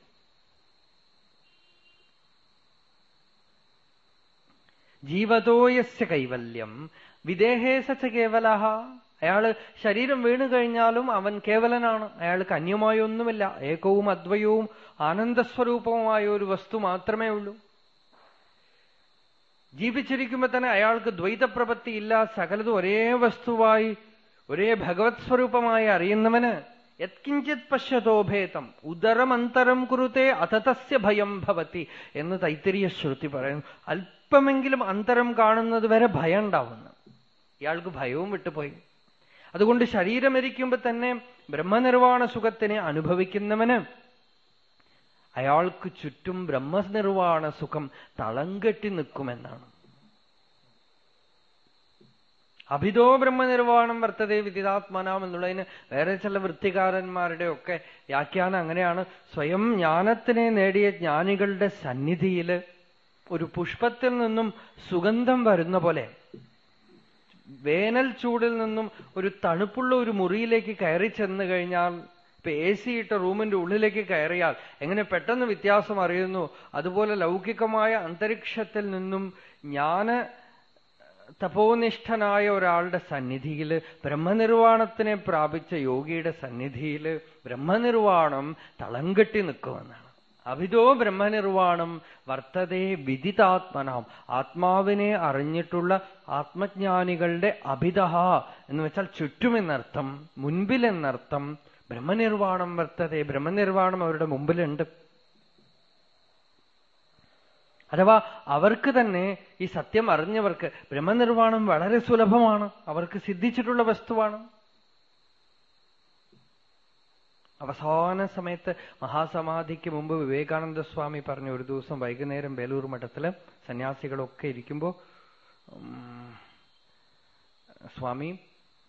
ജീവതോയസ്യ കൈവല്യം. വിദേഹേസ കേവല. അയാൾ ശരീരം വീണു കഴിഞ്ഞാലും അവൻ കേവലനാണ്. അയാൾക്ക് അന്യമായൊന്നുമില്ല. ഏകവും അദ്വയവും ആനന്ദസ്വരൂപവുമായ ഒരു വസ്തു മാത്രമേ ഉള്ളൂ. ജീവിച്ചിരിക്കുമ്പോ തന്നെ അയാൾക്ക് ദ്വൈതപ്രപത്തി ഇല്ല. സകലതും ഒരേ വസ്തുവായി ഒരേ ഭഗവത് സ്വരൂപമായി അറിയുന്നവന് യത്കിഞ്ചിത് പശ്യതോഭേദം ഉദരമന്തരം കുറുത്തെ അതതസ്യ ഭയം ഭവതി എന്ന് തൈത്തിരിയ ശ്രുതി പറയുന്നു. അല്പമെങ്കിലും അന്തരം കാണുന്നത് വരെ ഭയം ഉണ്ടാവുന്നു ഇയാൾക്ക് ഭയവും വിട്ടുപോയി. അതുകൊണ്ട് ശരീരം ഇരിക്കുമ്പോ തന്നെ ബ്രഹ്മനിർവാണ സുഖത്തിനെ അനുഭവിക്കുന്നവന് അയാൾക്ക് ചുറ്റും ബ്രഹ്മനിർവാണ സുഖം തളം കെട്ടി നിൽക്കുമെന്നാണ്. അഭിതോ ബ്രഹ്മനിർവാണം വർത്തതേ വിദിതാത്മനാം എന്നുള്ളതിന് വേറെ ചില വൃത്തികാരന്മാരുടെ ഒക്കെ വ്യാഖ്യാനം അങ്ങനെയാണ്. സ്വയം ജ്ഞാനത്തിനെ നേടിയ ജ്ഞാനികളുടെ സന്നിധിയിൽ ഒരു പുഷ്പത്തിൽ നിന്നും സുഗന്ധം വരുന്ന പോലെ. വേനൽ ചൂടിൽ നിന്നും ഒരു തണുപ്പുള്ള ഒരു മുറിയിലേക്ക് കയറി ചെന്ന് കഴിഞ്ഞാൽ ഇപ്പൊ എ സി ഇട്ട റൂമിന്റെ ഉള്ളിലേക്ക് കയറിയാൽ എങ്ങനെ പെട്ടെന്ന് വ്യത്യാസം അറിയുന്നു? അതുപോലെ ലൗകികമായ അന്തരീക്ഷത്തിൽ നിന്നും ജ്ഞാന തപോനിഷ്ഠനായ ഒരാളുടെ സന്നിധിയിൽ ബ്രഹ്മനിർവാണത്തിനെ പ്രാപിച്ച യോഗിയുടെ സന്നിധിയിൽ ബ്രഹ്മനിർവാണം തളം കെട്ടി നിൽക്കുമെന്നാണ്. അഭിതോ ബ്രഹ്മനിർവാണം വർത്തതേ വിദിതാത്മനാം. ആത്മാവിനെ അറിഞ്ഞിട്ടുള്ള ആത്മജ്ഞാനികളുടെ അഭിതഹ എന്ന് വെച്ചാൽ ചുറ്റുമെന്നർത്ഥം മുൻപിലെന്നർത്ഥം ബ്രഹ്മനിർവാണം വർത്തതേ ബ്രഹ്മനിർവാണം അവരുടെ മുമ്പിലുണ്ട്. അഥവാ അവർക്ക് തന്നെ ഈ സത്യം അറിഞ്ഞവർക്ക് ബ്രഹ്മനിർവാണം വളരെ സുലഭമാണ്. അവർക്ക് സിദ്ധിച്ചിട്ടുള്ള വസ്തുവാണ്. അവസാന സമയത്ത് മഹാസമാധിക്ക് മുമ്പ് വിവേകാനന്ദ സ്വാമി പറഞ്ഞു ഒരു ദിവസം വൈകുന്നേരം ബേലൂർ മഠത്തിൽ സന്യാസികളൊക്കെ ഇരിക്കുമ്പോ സ്വാമി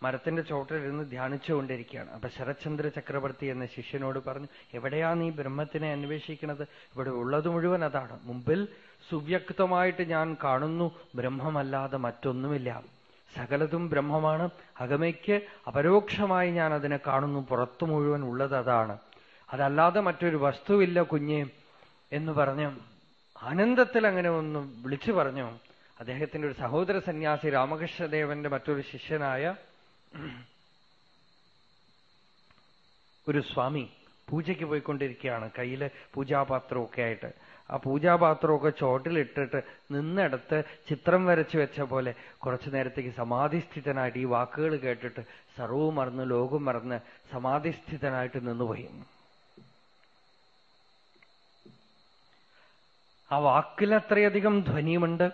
മരത്തിന്റെ ചോട്ടിലിരുന്ന് ധ്യാനിച്ചുകൊണ്ടിരിക്കുകയാണ്. അപ്പൊ ശരത്ചന്ദ്ര ചക്രവർത്തി എന്ന ശിഷ്യനോട് പറഞ്ഞു എവിടെയാ നീ ബ്രഹ്മത്തിനെ അന്വേഷിക്കുന്നത്? ഇവിടെ ഉള്ളത് മുഴുവൻ അതാണ്. മുമ്പിൽ സുവ്യക്തമായിട്ട് ഞാൻ കാണുന്നു ബ്രഹ്മമല്ലാതെ മറ്റൊന്നുമില്ല. സകലതും ബ്രഹ്മമാണ്. അകമയ്ക്ക് അപരോക്ഷമായി ഞാൻ അതിനെ കാണുന്നു. പുറത്തു മുഴുവൻ ഉള്ളത് അതാണ്. അതല്ലാതെ മറ്റൊരു വസ്തുവില്ല കുഞ്ഞെ എന്ന് പറഞ്ഞു ആനന്ദത്തിൽ അങ്ങനെ ഒന്ന് വിളിച്ചു പറഞ്ഞു. അദ്ദേഹത്തിന്റെ ഒരു സഹോദര സന്യാസി രാമകൃഷ്ണദേവന്റെ മറ്റൊരു ശിഷ്യനായ ഒരു സ്വാമി പൂജയ്ക്ക് പോയിക്കൊണ്ടിരിക്കുകയാണ്. കയ്യിൽ പൂജാപാത്രമൊക്കെ ആയിട്ട്. ആ പൂജാപാത്രമൊക്കെ ചോട്ടിലിട്ടിട്ട് നിന്നിടത്ത് ചിത്രം വരച്ചു വെച്ച പോലെ കുറച്ചു നേരത്തേക്ക് സമാധിസ്ഥിതനായിട്ട് ഈ വാക്കുകൾ കേട്ടിട്ട് സർവവും മറന്ന് ലോകം മറന്ന് സമാധിസ്ഥിതനായിട്ട് നിന്നുപോയി. ആ വാക്കിൽ അത്രയധികം ധ്വനിയുമുണ്ട്.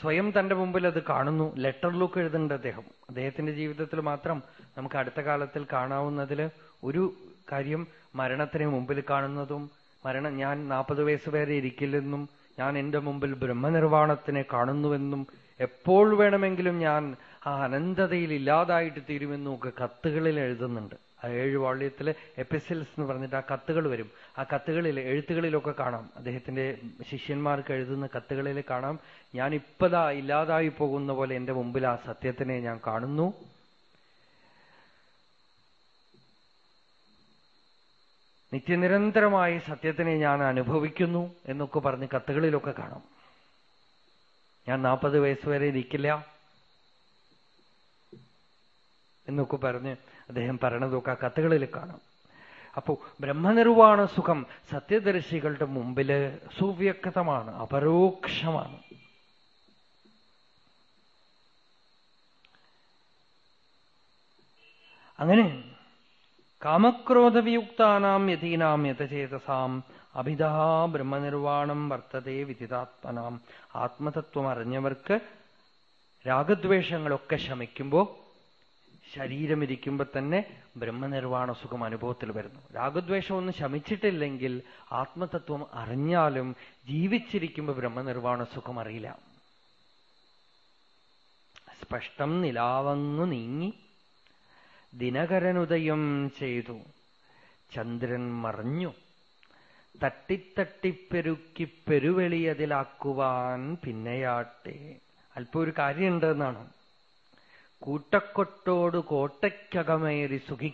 സ്വയം തന്റെ മുമ്പിൽ അത് കാണുന്നു. ലെറ്റർ ലുക്ക് എഴുതുന്നുണ്ട് അദ്ദേഹം. അദ്ദേഹത്തിന്റെ ജീവിതത്തിൽ മാത്രം നമുക്ക് അടുത്ത കാലത്തിൽ കാണാവുന്നതിൽ ഒരു കാര്യം മരണത്തിന് മുമ്പിൽ കാണുന്നതും മരണം ഞാൻ നാൽപ്പത് വയസ്സ് വരെ ഇരിക്കില്ലെന്നും ഞാൻ എന്റെ മുമ്പിൽ ബ്രഹ്മനിർവാണത്തിനെ കാണുന്നുവെന്നും എപ്പോൾ വേണമെങ്കിലും ഞാൻ ആ അനന്തതയിൽ ഇല്ലാതായിട്ട് തീരുമെന്നും ഒക്കെ കത്തുകളിൽ എഴുതുന്നുണ്ട്. ആ ഏഴ് വാള്യത്തിലെ എപ്പിസിൽസ് എന്ന് പറഞ്ഞിട്ട് ആ കത്തുകൾ വരും. ആ കത്തുകളിൽ എഴുത്തുകളിലൊക്കെ കാണാം. അദ്ദേഹത്തിന്റെ ശിഷ്യന്മാർക്ക് എഴുതുന്ന കത്തുകളിൽ കാണാം. ഞാൻ ഇപ്പതാ ഇല്ലാതായി പോകുന്ന പോലെ എന്റെ മുമ്പിൽ ആ സത്യത്തിനെ ഞാൻ കാണുന്നു. നിത്യനിരന്തരമായി സത്യത്തിനെ ഞാൻ അനുഭവിക്കുന്നു എന്നൊക്കെ പറഞ്ഞ് കത്തുകളിലൊക്കെ കാണാം. ഞാൻ നാൽപ്പത് വയസ്സ് വരെ ഇരിക്കില്ല എന്നൊക്കെ പറഞ്ഞ് അദ്ദേഹം പറയണതൊക്കെ ആ കത്തുകളിൽ കാണാം. അപ്പോ ബ്രഹ്മനിർവാണ സുഖം സത്യദർശികളുടെ മുമ്പിൽ സുവ്യക്തമാണ് അപരോക്ഷമാണ്. അങ്ങനെ കാമക്രോധവിയുക്താനാം യതീനാം യഥചേതസാം. അഭിതാ ബ്രഹ്മനിർവാണം വർത്തതേ വിദിതാത്മനാം. ആത്മതത്വം അറിഞ്ഞവർക്ക് രാഗദ്വേഷങ്ങളൊക്കെ ശമിക്കുമ്പോ ശരീരമിരിക്കുമ്പോ തന്നെ ബ്രഹ്മനിർവാണ സുഖം അനുഭവത്തിൽ വരുന്നു. രാഗദ്വേഷം ഒന്നും ശമിച്ചിട്ടില്ലെങ്കിൽ ആത്മതത്വം അറിഞ്ഞാലും ജീവിച്ചിരിക്കുമ്പോ ബ്രഹ്മനിർവാണ സുഖം അറിയില്ല. സ്പഷ്ടം നിലാവങ്ങു നീങ്ങി ദിനകരനുദയം ചെയ്തു. ചന്ദ്രൻ മറിഞ്ഞു. തട്ടിത്തട്ടിപ്പെരുക്കി പെരുവെളിയതിലാക്കുവാൻ പിന്നെയാട്ടെ. അല്പം ഒരു കാര്യമുണ്ട് എന്നാണ് കൂട്ടക്കൊട്ടോട് കോട്ടയ്ക്കകമേറി സുഖി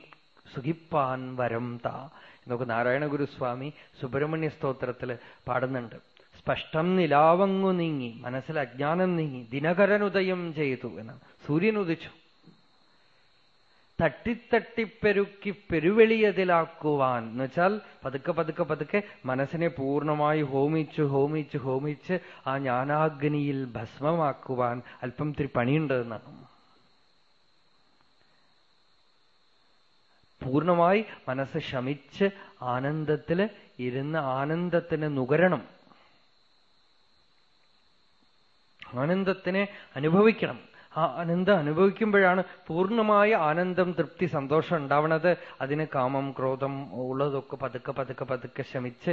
സുഖിപ്പാൻ വരം താ. എന്നൊക്കെ നാരായണഗുരുസ്വാമി സുബ്രഹ്മണ്യ സ്തോത്രത്തിൽ പാടുന്നുണ്ട്. സ്പഷ്ടം നിലാവങ്ങു നീങ്ങി മനസ്സിൽ അജ്ഞാനം നീങ്ങി ദിനകരനുദയം ചെയ്തു എന്നാണ്. സൂര്യൻ ഉദിച്ചു. തട്ടിത്തട്ടിപ്പെരുക്കി പെരുവെളിയതിലാക്കുവാൻ. എന്ന് വെച്ചാൽ പതുക്കെ പതുക്കെ പതുക്കെ മനസ്സിനെ പൂർണമായി ഹോമിച്ച് ഹോമിച്ച് ഹോമിച്ച് ആ ജ്ഞാനാഗ്നിയിൽ ഭസ്മമാക്കുവാൻ അല്പം തിരി പണിയുണ്ട് എന്നാണ്. പൂർണമായി മനസ്സ് ശമിച്ച് ആനന്ദത്തിൽ ഇരുന്ന് ആനന്ദത്തിന് നുകരണം. ആനന്ദത്തിനെ അനുഭവിക്കണം. ആ ആനന്ദം അനുഭവിക്കുമ്പോഴാണ് പൂർണമായ ആനന്ദം തൃപ്തി സന്തോഷം ഉണ്ടാവണത്. അതിന് കാമം ക്രോധം ഉള്ളതൊക്കെ പതുക്കെ പതുക്കെ പതുക്കെ ശമിച്ച്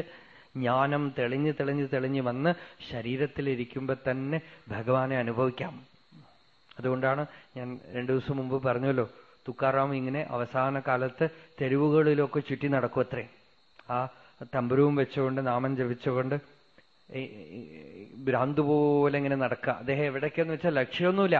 ജ്ഞാനം തെളിഞ്ഞ് തെളിഞ്ഞ് തെളിഞ്ഞ് വന്ന് ശരീരത്തിലിരിക്കുമ്പോ തന്നെ ഭഗവാനെ അനുഭവിക്കാം. അതുകൊണ്ടാണ് ഞാൻ രണ്ടു ദിവസം മുമ്പ് പറഞ്ഞല്ലോ തുക്കാറാം ഇങ്ങനെ അവസാന കാലത്ത് തെരുവുകളിലൊക്കെ ചുറ്റി നടക്കും അത്രേ ആ തമ്പുരവും വെച്ചുകൊണ്ട് നാമം ജപിച്ചുകൊണ്ട് ഭ്രാന്ത് പോലെ ഇങ്ങനെ നടക്കുക അദ്ദേഹം എവിടേക്കെന്ന് വെച്ചാൽ ലക്ഷ്യമൊന്നുമില്ല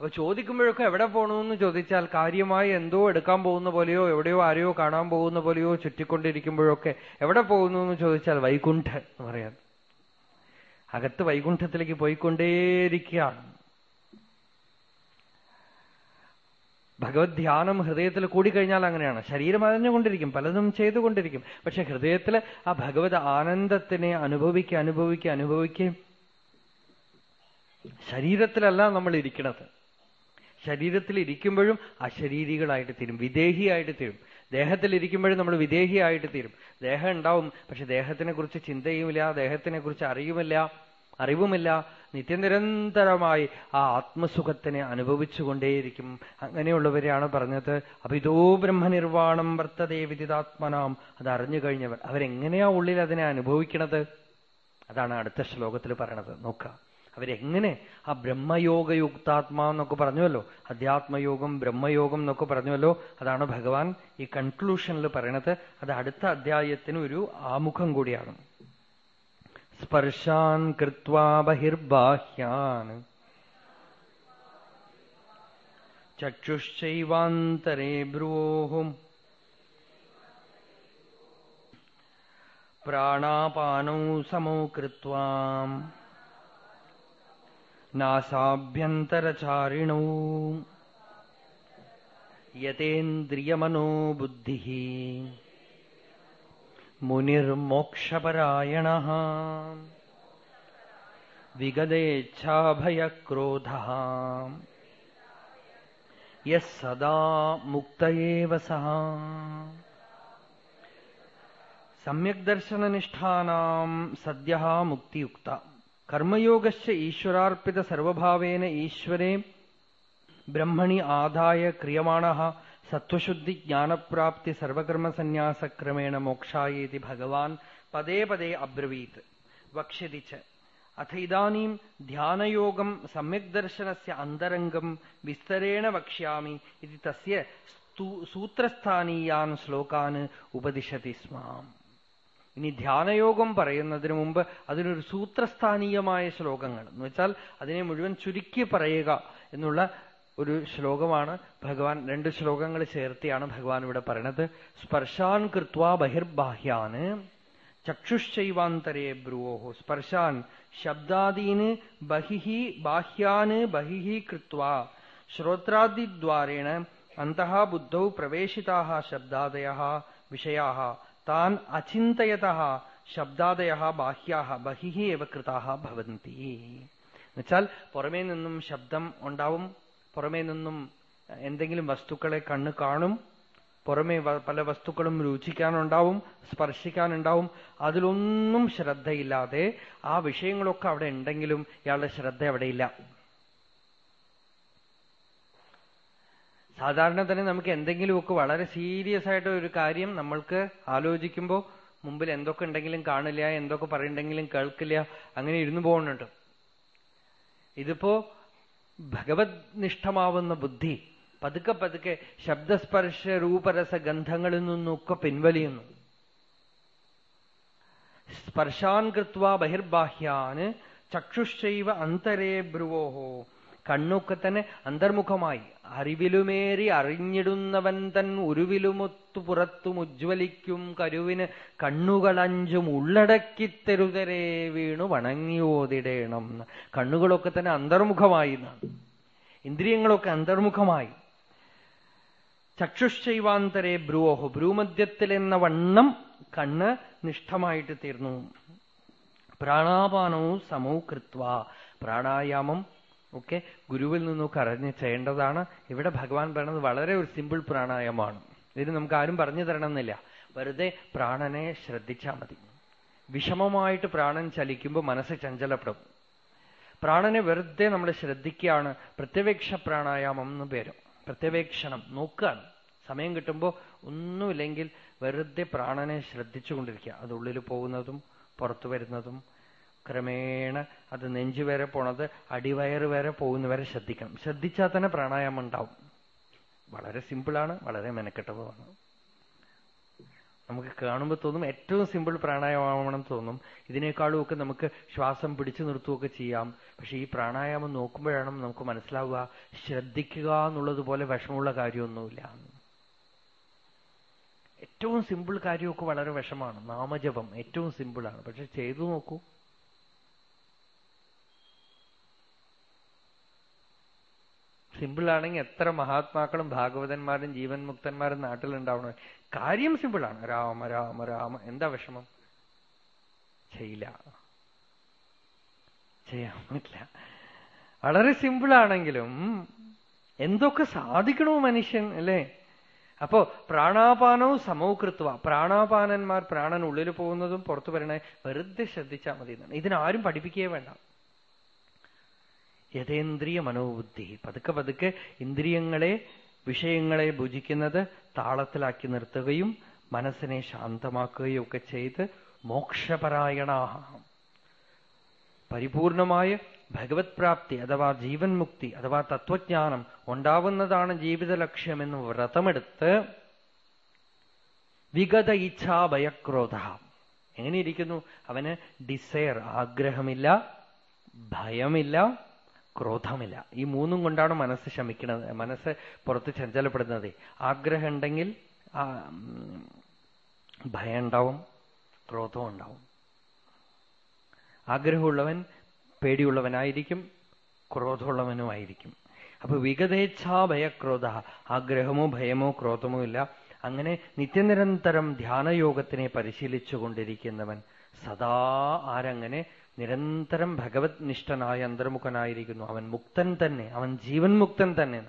അപ്പൊ ചോദിക്കുമ്പോഴൊക്കെ എവിടെ പോകണമെന്ന് ചോദിച്ചാൽ കാര്യമായി എന്തോ എടുക്കാൻ പോകുന്ന പോലെയോ എവിടെയോ ആരെയോ കാണാൻ പോകുന്ന പോലെയോ ചുറ്റിക്കൊണ്ടിരിക്കുമ്പോഴൊക്കെ എവിടെ പോകുന്നു എന്ന് ചോദിച്ചാൽ വൈകുണ്ഠ എന്ന് പറയാം. അകത്ത് വൈകുണ്ഠത്തിലേക്ക് പോയിക്കൊണ്ടേയിരിക്കുകയാണ്. ഭഗവത് ധ്യാനം ഹൃദയത്തിൽ കൂടിക്കഴിഞ്ഞാൽ അങ്ങനെയാണ്. ശരീരം അറിഞ്ഞുകൊണ്ടിരിക്കും പലതും ചെയ്തുകൊണ്ടിരിക്കും. പക്ഷെ ഹൃദയത്തിൽ ആ ഭഗവത് ആനന്ദത്തിനെ അനുഭവിക്കുക അനുഭവിക്കുക അനുഭവിക്കുകയും ശരീരത്തിലല്ല നമ്മൾ ഇരിക്കണത് ശരീരത്തിൽ ഇരിക്കുമ്പോഴും അശരീരികളായിട്ട് തീരും വിദേഹിയായിട്ട് തീരും. ദേഹത്തിൽ ഇരിക്കുമ്പോഴും നമ്മൾ വിദേഹിയായിട്ട് തീരും. ദേഹം ഉണ്ടാവും പക്ഷെ ദേഹത്തിനെ കുറിച്ച് ചിന്തയുമില്ല ദേഹത്തിനെ കുറിച്ച് അറിയുമില്ല അറിവുമില്ല. നിത്യനിരന്തരമായി ആ ആത്മസുഖത്തിനെ അനുഭവിച്ചുകൊണ്ടേയിരിക്കും. അങ്ങനെയുള്ളവരെയാണ് പറഞ്ഞത് അഭിതോ ബ്രഹ്മനിർവാണം വർത്തതേ വിദിതാത്മനാം. അത് അറിഞ്ഞു കഴിഞ്ഞവർ അവരെങ്ങനെയാ ഉള്ളിൽ അതിനെ അനുഭവിക്കണത്? അതാണ് അടുത്ത ശ്ലോകത്തിൽ പറയണത്. നോക്കാം അവരെങ്ങനെ ആ ബ്രഹ്മയോഗ ബ്രഹ്മയോഗയുക്താത്മാ എന്നൊക്കെ പറഞ്ഞുവല്ലോ? അധ്യാത്മയോഗം ബ്രഹ്മയോഗം എന്നൊക്കെ പറഞ്ഞുവല്ലോ? അതാണ് ഭഗവാൻ ഈ കൺക്ലൂഷനിൽ പറയണത്. അത് അടുത്ത അധ്യായത്തിന് ഒരു ആമുഖം കൂടിയാണ്. സ്പർശാൻ കൃത്വാ ബഹിർബാഹ്യാൻ. ചക്ഷുശ്ചൈവാന്തരേ ബ്രുവോഹും പ്രാണാപാനൗ സമോ കൃത്വാം. नासाभ्यन्तरचारिणौ। यतेन्द्रियमनो बुद्धिः मुनिर्मोक्षपरायणः। विगदेच्छाभयक्रोधः। यः सदा मुक्त एव सः। सम्यग्दर्शननिष्ठानाम् सद्यः मुक्तियुक्ता। कर्मयोगस्य ईश्वरार्पितसर्वभावेन ईश्वरे ब्रह्मणि आदाय क्रियमाणः सत्त्वशुद्धिज्ञानप्राप्तिसर्वकर्मसन्न्यासक्रमेण मोक्षाय इति भगवान् पदे पदे अब्रवीत्। वक्ष्यति च अथ इदानीम् ध्यानयोगम् सम्यग्दर्शनस्य अन्तरङ्गम् विस्तरेण वक्ष्यामि इति तस्य सूत्रस्थानीयान् श्लोकान् उपदिशति स्म ഇനി ധ്യാനയോഗം പറയുന്നതിന് മുമ്പ് അതിനൊരു സൂത്രസ്ഥാനീയമായ ശ്ലോകങ്ങൾ. എന്ന് വെച്ചാൽ അതിനെ മുഴുവൻ ചുരുക്കി പറയുക എന്നുള്ള ഒരു ശ്ലോകമാണ്. ഭഗവാൻ രണ്ട് ശ്ലോകങ്ങൾ ചേർത്തിയാണ് ഭഗവാൻ ഇവിടെ പറയണത്. സ്പർശാൻ കൃത്വാ ബഹിർബാഹ്യാന് ചക്ഷുശ്ചൈവാന്തരേ ബ്രുവോഹോ. സ്പർശാൻ ശബ്ദാദീന് ബഹിഹി ബാഹ്യാന് ബഹിഹി കൃത്വാ. ശ്രോത്രാദിദ്വാരേണ അന്തഃ ബുദ്ധൗ പ്രവേശിതാ ശബ്ദാദയ വിഷയാः താൻ അചിന്തയത ശബ്ദാദയ ബാഹ്യാ ബഹിഃ എവ കൃതാ ഭവന്തി എന്നുവെച്ചാൽ പുറമേ നിന്നും ശബ്ദം ഉണ്ടാവും പുറമേ നിന്നും എന്തെങ്കിലും വസ്തുക്കളെ കണ്ണ് കാണും പുറമേ പല വസ്തുക്കളും രുചിക്കാനുണ്ടാവും സ്പർശിക്കാനുണ്ടാവും അതിലൊന്നും ശ്രദ്ധയില്ലാതെ ആ വിഷയങ്ങളൊക്കെ അവിടെ ഉണ്ടെങ്കിലും ഇയാളുടെ ശ്രദ്ധ അവിടെയില്ല. സാധാരണ തന്നെ നമുക്ക് എന്തെങ്കിലുമൊക്കെ വളരെ സീരിയസ് ആയിട്ട് ഒരു കാര്യം നമ്മൾക്ക് ആലോചിക്കുമ്പോൾ മുമ്പിൽ എന്തൊക്കെ ഉണ്ടെങ്കിലും കാണില്ല എന്തൊക്കെ പറയുന്നുണ്ടെങ്കിലും കേൾക്കില്ല അങ്ങനെ ഇരുന്നു പോകുന്നുണ്ട്. ഇതിപ്പോ ഭഗവത് നിഷ്ഠമാവുന്ന ബുദ്ധി പതുക്കെ പതുക്കെ ശബ്ദസ്പർശ രൂപരസ ഗന്ധങ്ങളിൽ നിന്നൊക്കെ പിൻവലിയുന്നു. സ്പർശാൻ കൃത്വ ബഹിർബാഹ്യാന് ചക്ഷുഷൈവ അന്തരേ ബ്രുവോഹോ. കണ്ണൊക്കെ തന്നെ അന്തർമുഖമായി. അറിവിലുമേറി അറിഞ്ഞിടുന്നവൻ തൻ ഉരുവിലുമൊത്തു പുറത്തും ഉജ്ജ്വലിക്കും കരുവിന് കണ്ണുകളഞ്ചും ഉള്ളടക്കിത്തെരുതരെ വീണു വണങ്ങിയോതിടേണം. കണ്ണുകളൊക്കെ തന്നെ അന്തർമുഖമായി എന്നാണ്. ഇന്ദ്രിയങ്ങളൊക്കെ അന്തർമുഖമായി. ചക്ഷുഷൈവാന്തരെ ബ്രൂഹു ഭ്രൂമധ്യത്തിലെന്ന വണ്ണം കണ്ണ് നിഷ്ഠമായിട്ട് തീർന്നു. പ്രാണാപാനവും സമൂഹ കൃത്വ പ്രാണായാമം ഒക്കെ ഗുരുവിൽ നിന്നൊക്കെ അറിഞ്ഞ് ചെയ്യേണ്ടതാണ്. ഇവിടെ ഭഗവാൻ പറയുന്നത് വളരെ ഒരു സിമ്പിൾ പ്രാണായാമമാണ്. ഇതിന് നമുക്ക് ആരും പറഞ്ഞു തരണമെന്നില്ല. വെറുതെ പ്രാണനെ ശ്രദ്ധിച്ചാൽ മതി. വിഷമമായിട്ട് പ്രാണൻ ചലിക്കുമ്പോൾ മനസ്സ് ചഞ്ചലപ്പെടും. പ്രാണനെ വെറുതെ നമ്മൾ ശ്രദ്ധിക്കുകയാണ്. പ്രത്യവേക്ഷ പ്രാണായാമം എന്ന് പേരും. പ്രത്യവേക്ഷണം നോക്കുകയാണ് സമയം കിട്ടുമ്പോൾ ഒന്നുമില്ലെങ്കിൽ വെറുതെ പ്രാണനെ ശ്രദ്ധിച്ചുകൊണ്ടിരിക്കുക. അത് ഉള്ളിൽ പോകുന്നതും പുറത്തു വരുന്നതും ക്രമേണ അത് നെഞ്ചു വരെ പോണത് അടിവയറ് വരെ പോകുന്നവരെ ശ്രദ്ധിക്കണം. ശ്രദ്ധിച്ചാൽ തന്നെ പ്രാണായാമം ഉണ്ടാവും. വളരെ സിമ്പിളാണ് വളരെ മെനക്കെട്ടതുമാണ്. നമുക്ക് കാണുമ്പോൾ തോന്നും ഏറ്റവും സിമ്പിൾ പ്രാണായാമമാണെന്ന് തോന്നും. ഇതിനേക്കാളും ഒക്കെ നമുക്ക് ശ്വാസം പിടിച്ചു നിർത്തുകയൊക്കെ ചെയ്യാം. പക്ഷെ ഈ പ്രാണായാമം നോക്കുമ്പോഴാണ് നമുക്ക് മനസ്സിലാവുക ശ്രദ്ധിക്കുക എന്നുള്ളത് പോലെ വിഷമമുള്ള കാര്യമൊന്നുമില്ല. ഏറ്റവും സിമ്പിൾ കാര്യമൊക്കെ വളരെ വിഷമാണ് നാമജപം ഏറ്റവും സിമ്പിളാണ്. പക്ഷെ ചെയ്തു നോക്കൂ. സിമ്പിളാണെങ്കിൽ എത്ര മഹാത്മാക്കളും ഭാഗവതന്മാരും ജീവൻ മുക്തന്മാരും നാട്ടിലുണ്ടാവണം കാര്യം സിമ്പിളാണ്. രാമ രാമ രാമ. എന്താ വിഷമം? ചെയ്യില്ല. ചെയ്യാൻ പറ്റില്ല വളരെ സിമ്പിളാണെങ്കിലും എന്തൊക്കെ സാധിക്കണോ മനുഷ്യൻ അല്ലേ? അപ്പോ പ്രാണാപാനവും സമോകൃത്വ പ്രാണാപാനന്മാർ പ്രാണൻ ഉള്ളിൽ പോകുന്നതും പുറത്തു വരണേ വെറുതെ ശ്രദ്ധിച്ചാൽ മതി എന്നാണ് ഇതിനാരും പഠിപ്പിക്കുകയേ വേണ്ട. യഥേന്ദ്രിയ മനോബുദ്ധി. പതുക്കെ പതുക്കെ ഇന്ദ്രിയങ്ങളെ വിഷയങ്ങളെ ഭുജിക്കുന്നത് താളത്തിലാക്കി നിർത്തുകയും മനസ്സിനെ ശാന്തമാക്കുകയും ഒക്കെ ചെയ്ത് മോക്ഷപരായണ പരിപൂർണമായ ഭഗവത് പ്രാപ്തി അഥവാ ജീവൻ മുക്തി അഥവാ തത്വജ്ഞാനം ഉണ്ടാവുന്നതാണ് ജീവിത ലക്ഷ്യമെന്ന് വ്രതമെടുത്ത് വിഗത ഇച്ഛാ ഭയക്രോധ. എങ്ങനെയിരിക്കുന്നു അവന് ഡിസയർ ആഗ്രഹമില്ല ഭയമില്ല ക്രോധമില്ല. ഈ മൂന്നും കൊണ്ടാണ് മനസ്സ് ശമിക്കുന്നത് മനസ്സ് പുറത്ത് ചഞ്ചലപ്പെടുന്നത് ആഗ്രഹം ഉണ്ടെങ്കിൽ ഭയം ഉണ്ടാവും ക്രോധവും ഉണ്ടാവും. ആഗ്രഹമുള്ളവൻ പേടിയുള്ളവനായിരിക്കും ക്രോധമുള്ളവനുമായിരിക്കും. അപ്പൊ വിഗതേച്ഛാ ഭയക്രോധ ആഗ്രഹമോ ഭയമോ ക്രോധമോ ഇല്ല. അങ്ങനെ നിത്യനിരന്തരം ധ്യാനയോഗത്തിനെ പരിശീലിച്ചു കൊണ്ടിരിക്കുന്നവൻ സദാ ആരങ്ങനെ നിരന്തരം ഭഗവത് നിഷ്ഠനായ അന്തർമുഖനായിരിക്കുന്നു. അവൻ മുക്തൻ തന്നെ. അവൻ ജീവൻ മുക്തൻ തന്നെ.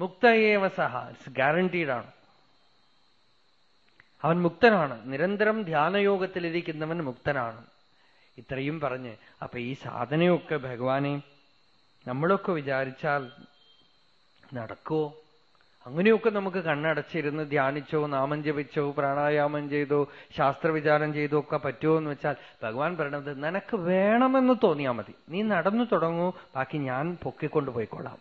മുക്തയേവ സഹ. ഇറ്റ്സ് ഗ്യാരണ്ടീഡാണ് അവൻ മുക്തനാണ്. നിരന്തരം ധ്യാനയോഗത്തിലിരിക്കുന്നവൻ മുക്തനാണ്. ഇത്രയും പറഞ്ഞ് അപ്പൊ ഈ സാധനയൊക്കെ ഭഗവാനെ നമ്മളൊക്കെ വിചാരിച്ചാൽ നടക്കുമോ അങ്ങനെയൊക്കെ നമുക്ക് കണ്ണടച്ചിരുന്ന് ധ്യാനിച്ചോ നാമം ജപിച്ചോ പ്രാണായാമം ചെയ്തോ ശാസ്ത്രവിചാരം ചെയ്തോ ഒക്കെ പറ്റുമോ എന്ന് വെച്ചാൽ ഭഗവാൻ പറയണത് നിനക്ക് വേണമെന്ന് തോന്നിയാൽ മതി. നീ നടന്നു തുടങ്ങൂ ബാക്കി ഞാൻ പൊക്കിക്കൊണ്ട് പോയിക്കൊള്ളാം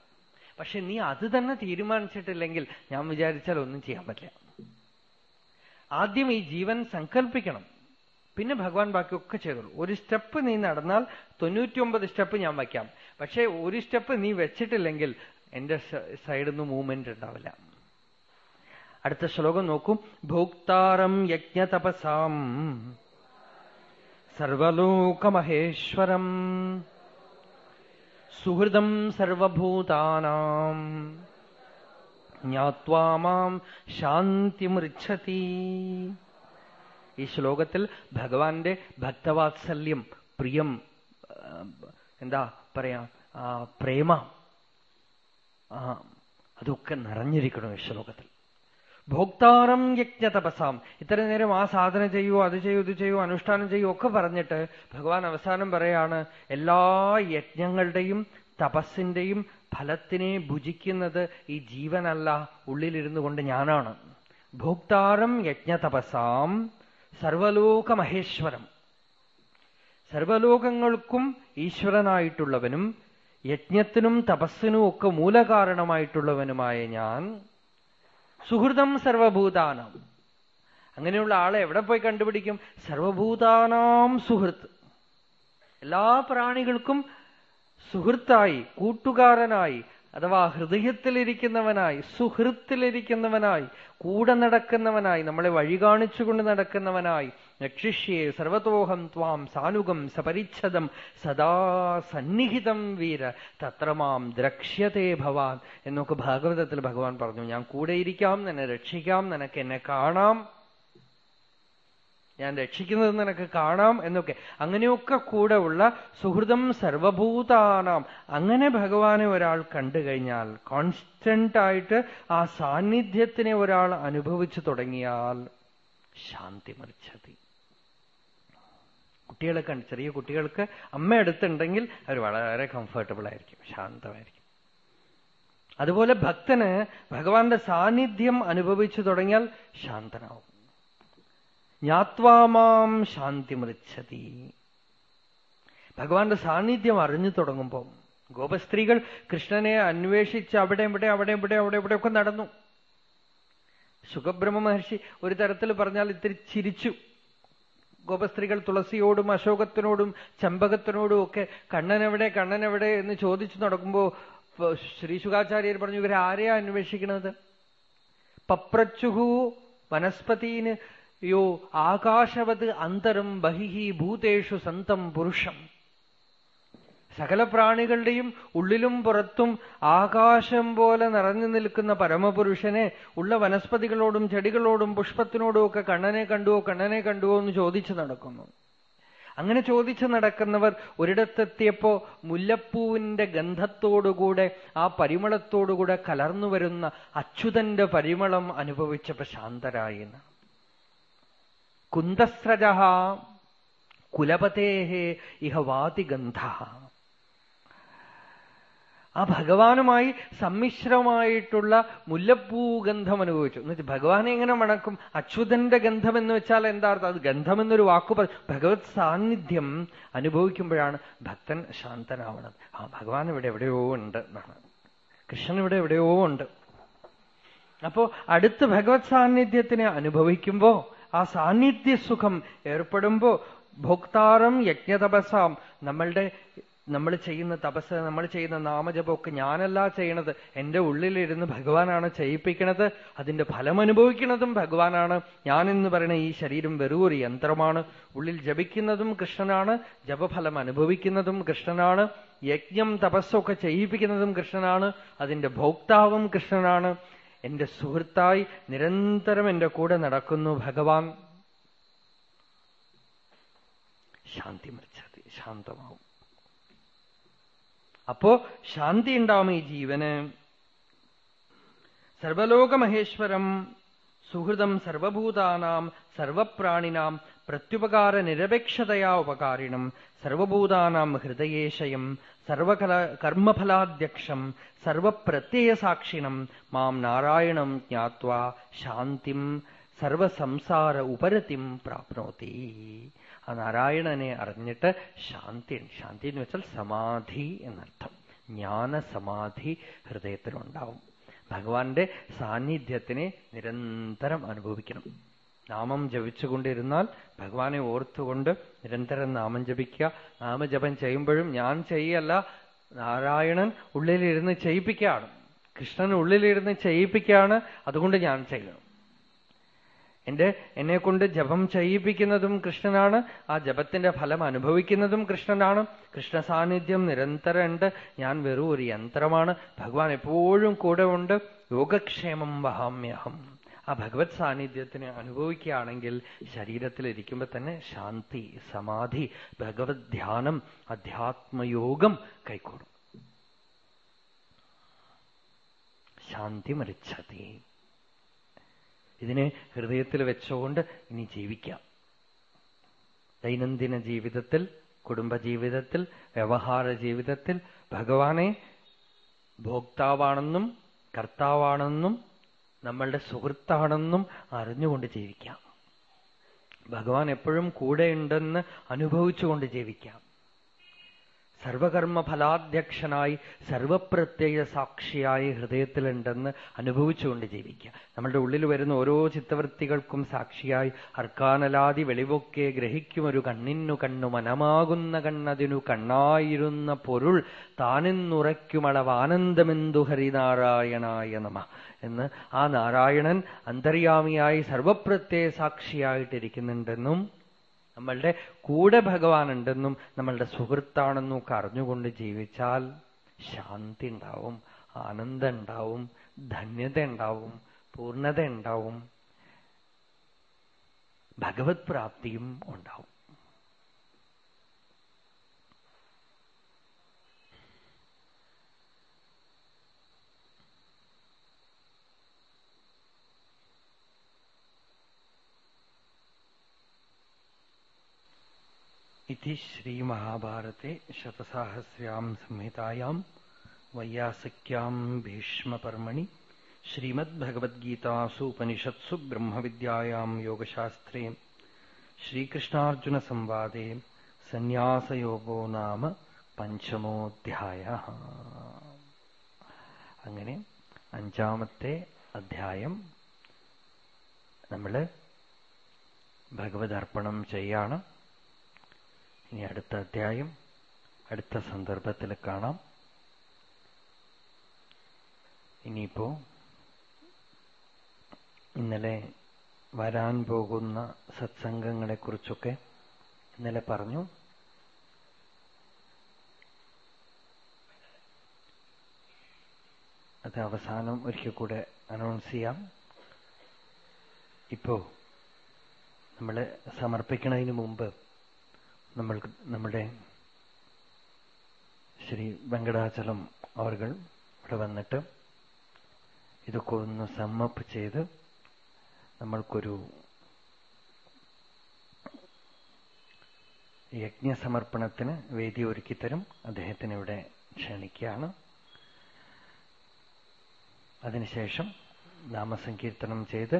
പക്ഷെ നീ അത് തന്നെ തീരുമാനിച്ചിട്ടില്ലെങ്കിൽ ഞാൻ വിചാരിച്ചാൽ ഒന്നും ചെയ്യാൻ പറ്റില്ല. ആദ്യം ഈ ജീവൻ സങ്കല്പിക്കണം പിന്നെ ഭഗവാൻ ബാക്കിയൊക്കെ ചെയ്തോളൂ. ഒരു സ്റ്റെപ്പ് നീ നടന്നാൽ തൊണ്ണൂറ്റിയൊമ്പത് സ്റ്റെപ്പ് ഞാൻ വയ്ക്കാം. പക്ഷേ ഒരു സ്റ്റെപ്പ് നീ വെച്ചിട്ടില്ലെങ്കിൽ എന്റെ സൈഡിൽ നിന്ന് മൂവ്മെന്റ് ഉണ്ടാവില്ല. അടുത്ത ശ്ലോകം നോക്കൂ. ഭോക്താരം യജ്ഞതപസാം സർവലോകമഹേശ്വരം സുഹൃദം സർവഭൂതാനാം ജ്ഞാത്വാ മാം ശാന്തിമൃച്ഛതി. ഈ ശ്ലോകത്തിൽ ഭഗവാന്റെ ഭക്തവാത്സല്യം പ്രിയം എന്താ പറയാ പ്രേമ അതൊക്കെ നിറഞ്ഞിരിക്കണം ഈ ശ്ലോകത്തിൽ ഭോക്താരം യജ്ഞതപസാം. ഇത്ര നേരം ആ സാധന ചെയ്യൂ അത് ചെയ്യൂ ഇത് ചെയ്യൂ അനുഷ്ഠാനം ചെയ്യൂ ഒക്കെ പറഞ്ഞിട്ട് ഭഗവാൻ അവസാനം പറയാണ് എല്ലാ യജ്ഞങ്ങളുടെയും തപസ്സിന്റെയും ഫലത്തിനെ ഭുജിക്കുന്നത് ഈ ജീവനല്ല ഉള്ളിലിരുന്നു കൊണ്ട് ഞാനാണ്. ഭോക്താരം യജ്ഞതപസാം സർവലോക മഹേശ്വരം സർവലോകങ്ങൾക്കും ഈശ്വരനായിട്ടുള്ളവനും യജ്ഞത്തിനും തപസ്സിനും ഒക്കെ മൂലകാരണമായിട്ടുള്ളവനുമായ ഞാൻ സുഹൃതം സർവഭൂതാനം. അങ്ങനെയുള്ള ആളെ എവിടെ പോയി കണ്ടുപിടിക്കും? സർവഭൂതാനാം സുഹൃത്ത്. എല്ലാ പ്രാണികൾക്കും സുഹൃത്തായി കൂട്ടുകാരനായി അഥവാ ഹൃദയത്തിലിരിക്കുന്നവനായി സുഹൃത്തിലിരിക്കുന്നവനായി കൂടെ നടക്കുന്നവനായി നമ്മളെ വഴി കാണിച്ചുകൊണ്ട് നടക്കുന്നവനായി രക്ഷിഷ്യേ സർവത്തോഹം ത്വാം സാനുഗം സപരിച്ഛദം സദാ സന്നിഹിതം വീര തത്രമാം ദ്രക്ഷ്യത്തെ ഭവാൻ എന്നൊക്കെ ഭാഗവതത്തിൽ ഭഗവാൻ പറഞ്ഞു ഞാൻ കൂടെ ഇരിക്കാം നിന്നെ രക്ഷിക്കാം നിനക്ക് എന്നെ കാണാം ഞാൻ രക്ഷിക്കുന്നത് നിനക്ക് കാണാം എന്നൊക്കെ. അങ്ങനെയൊക്കെ കൂടെ ഉള്ള സുഹൃതം സർവഭൂതാനാം. അങ്ങനെ ഭഗവാനെ ഒരാൾ കണ്ടു കഴിഞ്ഞാൽ കോൺസ്റ്റന്റ് ആയിട്ട് ആ സാന്നിധ്യത്തിനെ ഒരാൾ അനുഭവിച്ചു തുടങ്ങിയാൽ ശാന്തി മറിച്ചതി കുട്ടികളെ കണ്ട് ചെറിയ കുട്ടികൾക്ക് അമ്മ അടുത്തുണ്ടെങ്കിൽ അവർ വളരെ കംഫർട്ടബിൾ ആയിരിക്കും ശാന്തമായിരിക്കും. അതുപോലെ ഭക്തന് ഭഗവാന്റെ സാന്നിധ്യം അനുഭവിച്ചു തുടങ്ങിയാൽ ശാന്തനാവും. ജ്ഞാത്വാമാം ശാന്തി മൃച്ഛതി. ഭഗവാന്റെ സാന്നിധ്യം അറിഞ്ഞു തുടങ്ങുമ്പോൾ ഗോപസ്ത്രീകൾ കൃഷ്ണനെ അന്വേഷിച്ച് അവിടെ ഇവിടെ അവിടെ ഇവിടെ അവിടെ ഇവിടെ ഒക്കെ നടന്നു. സുഖബ്രഹ്മ മഹർഷി ഒരു തരത്തിൽ പറഞ്ഞാൽ ഇത്തിരി ചിരിച്ചു. ഗോപസ്ത്രീകൾ തുളസിയോടും അശോകത്തിനോടും ചമ്പകത്തിനോടും ഒക്കെ കണ്ണനെവിടെ കണ്ണനെവിടെ എന്ന് ചോദിച്ചു നടക്കുമ്പോ ശ്രീ ശുഖാചാര്യർ പറഞ്ഞു ഇവരാരെയാ അന്വേഷിക്കുന്നത് പപ്രച്ചുഹു വനസ്പതീന് യോ ആകാശവത് അന്തരം ബഹിഹി ഭൂതേഷു സന്തം പുരുഷം. സകല പ്രാണികളുടെയും ഉള്ളിലും പുറത്തും ആകാശം പോലെ നിറഞ്ഞു നിൽക്കുന്ന പരമപുരുഷനെ ഉള്ള വനസ്പതികളോടും ചെടികളോടും പുഷ്പത്തിനോടും ഒക്കെ കണ്ണനെ കണ്ടുവോ കണ്ണനെ കണ്ടുവോ എന്ന് ചോദിച്ചു നടക്കുന്നു. അങ്ങനെ ചോദിച്ചു നടക്കുന്നവർ ഒരിടത്തെത്തിയപ്പോ മുല്ലപ്പൂവിന്റെ ഗന്ധത്തോടുകൂടെ ആ പരിമളത്തോടുകൂടെ കലർന്നു വരുന്ന അച്യുതന്റെ പരിമളം അനുഭവിച്ചപ്പോ ശാന്തരായി കുന്തസ്രജ കുലപതേഹേ ഇഹ വാതിഗന്ധ. ആ ഭഗവാനുമായി സമ്മിശ്രമായിട്ടുള്ള മുല്ലപ്പൂ ഗന്ധം അനുഭവിച്ചു. എന്നുവെച്ചാൽ ഭഗവാനെ എങ്ങനെ മണക്കും? അച്യുതന്റെ ഗന്ധം എന്ന് വെച്ചാൽ എന്താ അർത്ഥം? അത് ഗന്ധം എന്നൊരു വാക്കു ഭഗവത് സാന്നിധ്യം അനുഭവിക്കുമ്പോഴാണ് ഭക്തൻ ശാന്തനാവണത് ആ ഭഗവാൻ ഇവിടെ എവിടെയോ ഉണ്ട് എന്നാണ്. കൃഷ്ണൻ ഇവിടെ എവിടെയോ ഉണ്ട്. അപ്പോ അടുത്ത് ഭഗവത് സാന്നിധ്യത്തിനെ അനുഭവിക്കുമ്പോ ആ സാന്നിധ്യ സുഖം ഏർപ്പെടുമ്പോ ഭോക്താരം യജ്ഞതപസാം നമ്മളുടെ നമ്മൾ ചെയ്യുന്ന തപസ് നമ്മൾ ചെയ്യുന്ന നാമജപമൊക്കെ ഞാനല്ല ചെയ്യണത്. എന്റെ ഉള്ളിലിരുന്ന് ഭഗവാനാണ് ചെയ്യിപ്പിക്കണത്. അതിന്റെ ഫലം അനുഭവിക്കുന്നതും ഭഗവാനാണ്. ഞാൻ എന്ന് പറയുന്ന ഈ ശരീരം വെറും ഒരു യന്ത്രമാണ്. ഉള്ളിൽ ജപിക്കുന്നതും കൃഷ്ണനാണ്. ജപഫലം അനുഭവിക്കുന്നതും കൃഷ്ണനാണ്. യജ്ഞം തപസ്സൊക്കെ ചെയ്യിപ്പിക്കുന്നതും കൃഷ്ണനാണ്. അതിന്റെ ഭോക്താവും കൃഷ്ണനാണ്. എന്റെ സുഹൃത്തായി നിരന്തരം എന്റെ കൂടെ നടക്കുന്നു ഭഗവാൻ. ശാന്തി മരിച്ചത്. ശാന്തമാവും. അപ്പോ ശാന്തി ഉണ്ടാവും ഈ ജീവന് സർവലോകമഹേശ്വരം സുഹൃതം സർവഭൂതാനാം സർവപ്രാണിനാം പ്രത്യുപകാര നിരപേക്ഷതയാ ഉപകാരിണം സർവഭൂതാനാം ഹൃദയേശയം സർവകല കർമ്മഫലാധ്യക്ഷം സർവപ്രത്യയസാക്ഷിണം മാം നാരായണം ജ്ഞാത്വാ ശാന്തിം സർവസംസാര ഉപരതിം പ്രാപ്നോതി ആ നാരായണനെ അറിഞ്ഞിട്ട് ശാന്തി ശാന്തി എന്ന് വെച്ചാൽ സമാധി എന്നർത്ഥം. ജ്ഞാന ജ്ഞാനസമാധി ഹൃദയത്തിലുണ്ടാവും. ഭഗവാന്റെ സാന്നിധ്യത്തിനെ നിരന്തരം അനുഭവിക്കണം. നാമം ജപിച്ചുകൊണ്ടിരുന്നാൽ ഭഗവാനെ ഓർത്തുകൊണ്ട് നിരന്തരം നാമം ജപിക്കുക. നാമജപം ചെയ്യുമ്പോഴും ഞാൻ ചെയ്യല്ല നാരായണൻ ഉള്ളിലിരുന്ന് ചെയ്യിപ്പിക്കുകയാണ്. കൃഷ്ണൻ ഉള്ളിലിരുന്ന് ചെയ്യിപ്പിക്കുകയാണ് അതുകൊണ്ട് ഞാൻ ചെയ്യണം. എന്റെ എന്നെ കൊണ്ട് ജപം ചെയ്യിപ്പിക്കുന്നതും കൃഷ്ണനാണ്. ആ ജപത്തിന്റെ ഫലം അനുഭവിക്കുന്നതും കൃഷ്ണനാണ്. കൃഷ്ണ സാന്നിധ്യം നിരന്തരമുണ്ട്. ഞാൻ വെറും ഒരു യന്ത്രമാണ്. ഭഗവാൻ എപ്പോഴും കൂടെ ഉണ്ട്. യോഗക്ഷേമം വഹാമ്യഹം. ആ ഭഗവത് സാന്നിധ്യത്തിന് അനുഭവിക്കുകയാണെങ്കിൽ ശരീരത്തിലിരിക്കുമ്പോൾ തന്നെ ശാന്തി സമാധി ഭഗവത് ധ്യാനം അധ്യാത്മയോഗം കൈക്കൊള്ളും ശാന്തി മരിച്ചതി. ഇതിനെ ഹൃദയത്തിൽ വെച്ചുകൊണ്ട് ഇനി ജീവിക്കാം. ദൈനംദിന ജീവിതത്തിൽ കുടുംബജീവിതത്തിൽ വ്യവഹാര ജീവിതത്തിൽ ഭഗവാനെ ഭോക്താവാണെന്നും കർത്താവാണെന്നും നമ്മളുടെ സുഹൃത്താണെന്നും അറിഞ്ഞുകൊണ്ട് ജീവിക്കാം. ഭഗവാൻ എപ്പോഴും കൂടെയുണ്ടെന്ന് അനുഭവിച്ചുകൊണ്ട് ജീവിക്കാം. സർവകർമ്മ ഫലാധ്യക്ഷനായി സർവപ്രത്യയ സാക്ഷിയായി ഹൃദയത്തിലുണ്ടെന്ന് അനുഭവിച്ചുകൊണ്ട് ജീവിക്കുക. നമ്മളുടെ ഉള്ളിൽ വരുന്ന ഓരോ ചിത്തവൃത്തികൾക്കും സാക്ഷിയായി അർക്കാനലാതി വെളിവൊക്കെ ഗ്രഹിക്കും ഒരു കണ്ണിനു കണ്ണു മനമാകുന്ന കണ്ണതിനു കണ്ണായിരുന്ന പൊരുൾ താനെന്നുറയ്ക്കുമളവ് ആനന്ദമെന്തു ഹരിനാരായണായ നമ എന്ന് ആ നാരായണൻ അന്തര്യാമിയായി സർവപ്രത്യയ സാക്ഷിയായിട്ടിരിക്കുന്നുണ്ടെന്നും നമ്മളുടെ കൂടെ ഭഗവാൻ ഉണ്ടെന്നും നമ്മളുടെ സുഹൃത്താണെന്നും ഒക്കെ അറിഞ്ഞുകൊണ്ട് ജീവിച്ചാൽ ശാന്തി ഉണ്ടാവും ആനന്ദം ഉണ്ടാവും ധന്യത ഉണ്ടാവും പൂർണത ഉണ്ടാവും ഭഗവത് പ്രാപ്തിയും ഉണ്ടാവും. इति श्रीमहाभारते शतसाहस्र्याम् संहितायाम् वैयासक्याम् भीष्मपर्मणि श्रीमद्भगवद्गीतासु उपनिषत्सु ब्रह्मविद्यायाम् योगशास्त्रे श्रीकृष्णार्जुनसंवादे സന്യാസയോഗോ നാമ പഞ്ചമോധ്യായ അങ്ങനെ അഞ്ചാമത്തെ അധ്യായം നമ്മൾ ഭഗവത് അർപ്പണം ചെയ്യാണ് ഇനി അടുത്ത അധ്യായം അടുത്ത സന്ദർഭത്തിൽ കാണാം. ഇനിയിപ്പോ ഇന്നലെ വരാൻ പോകുന്ന സത്സംഗങ്ങളെക്കുറിച്ചൊക്കെ ഇന്നലെ പറഞ്ഞു. അത് അവസാനം ഒരിക്കൽ കൂടെ അനൗൺസ് ചെയ്യാം. ഇപ്പോ നമ്മൾ സമർപ്പിക്കുന്നതിന് മുമ്പ് നമ്മൾക്ക് നമ്മുടെ ശ്രീ വെങ്കടാചലം അവർ ഇവിടെ വന്നിട്ട് ഇതൊക്കെ ഒന്ന് സമ്മപ്പ് ചെയ്ത് നമ്മൾക്കൊരു യജ്ഞസമർപ്പണത്തിന് വേദി ഒരുക്കിത്തരും അദ്ദേഹത്തിന് ഇവിടെ ക്ഷണിക്കുകയാണ്. അതിനുശേഷം നാമസങ്കീർത്തനം ചെയ്ത്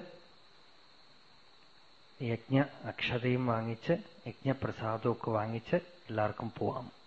യജ്ഞ അക്ഷതയും വാങ്ങിച്ച് യജ്ഞപ്രസാദമൊക്കെ വാങ്ങിച്ച് എല്ലാവർക്കും പോവാം.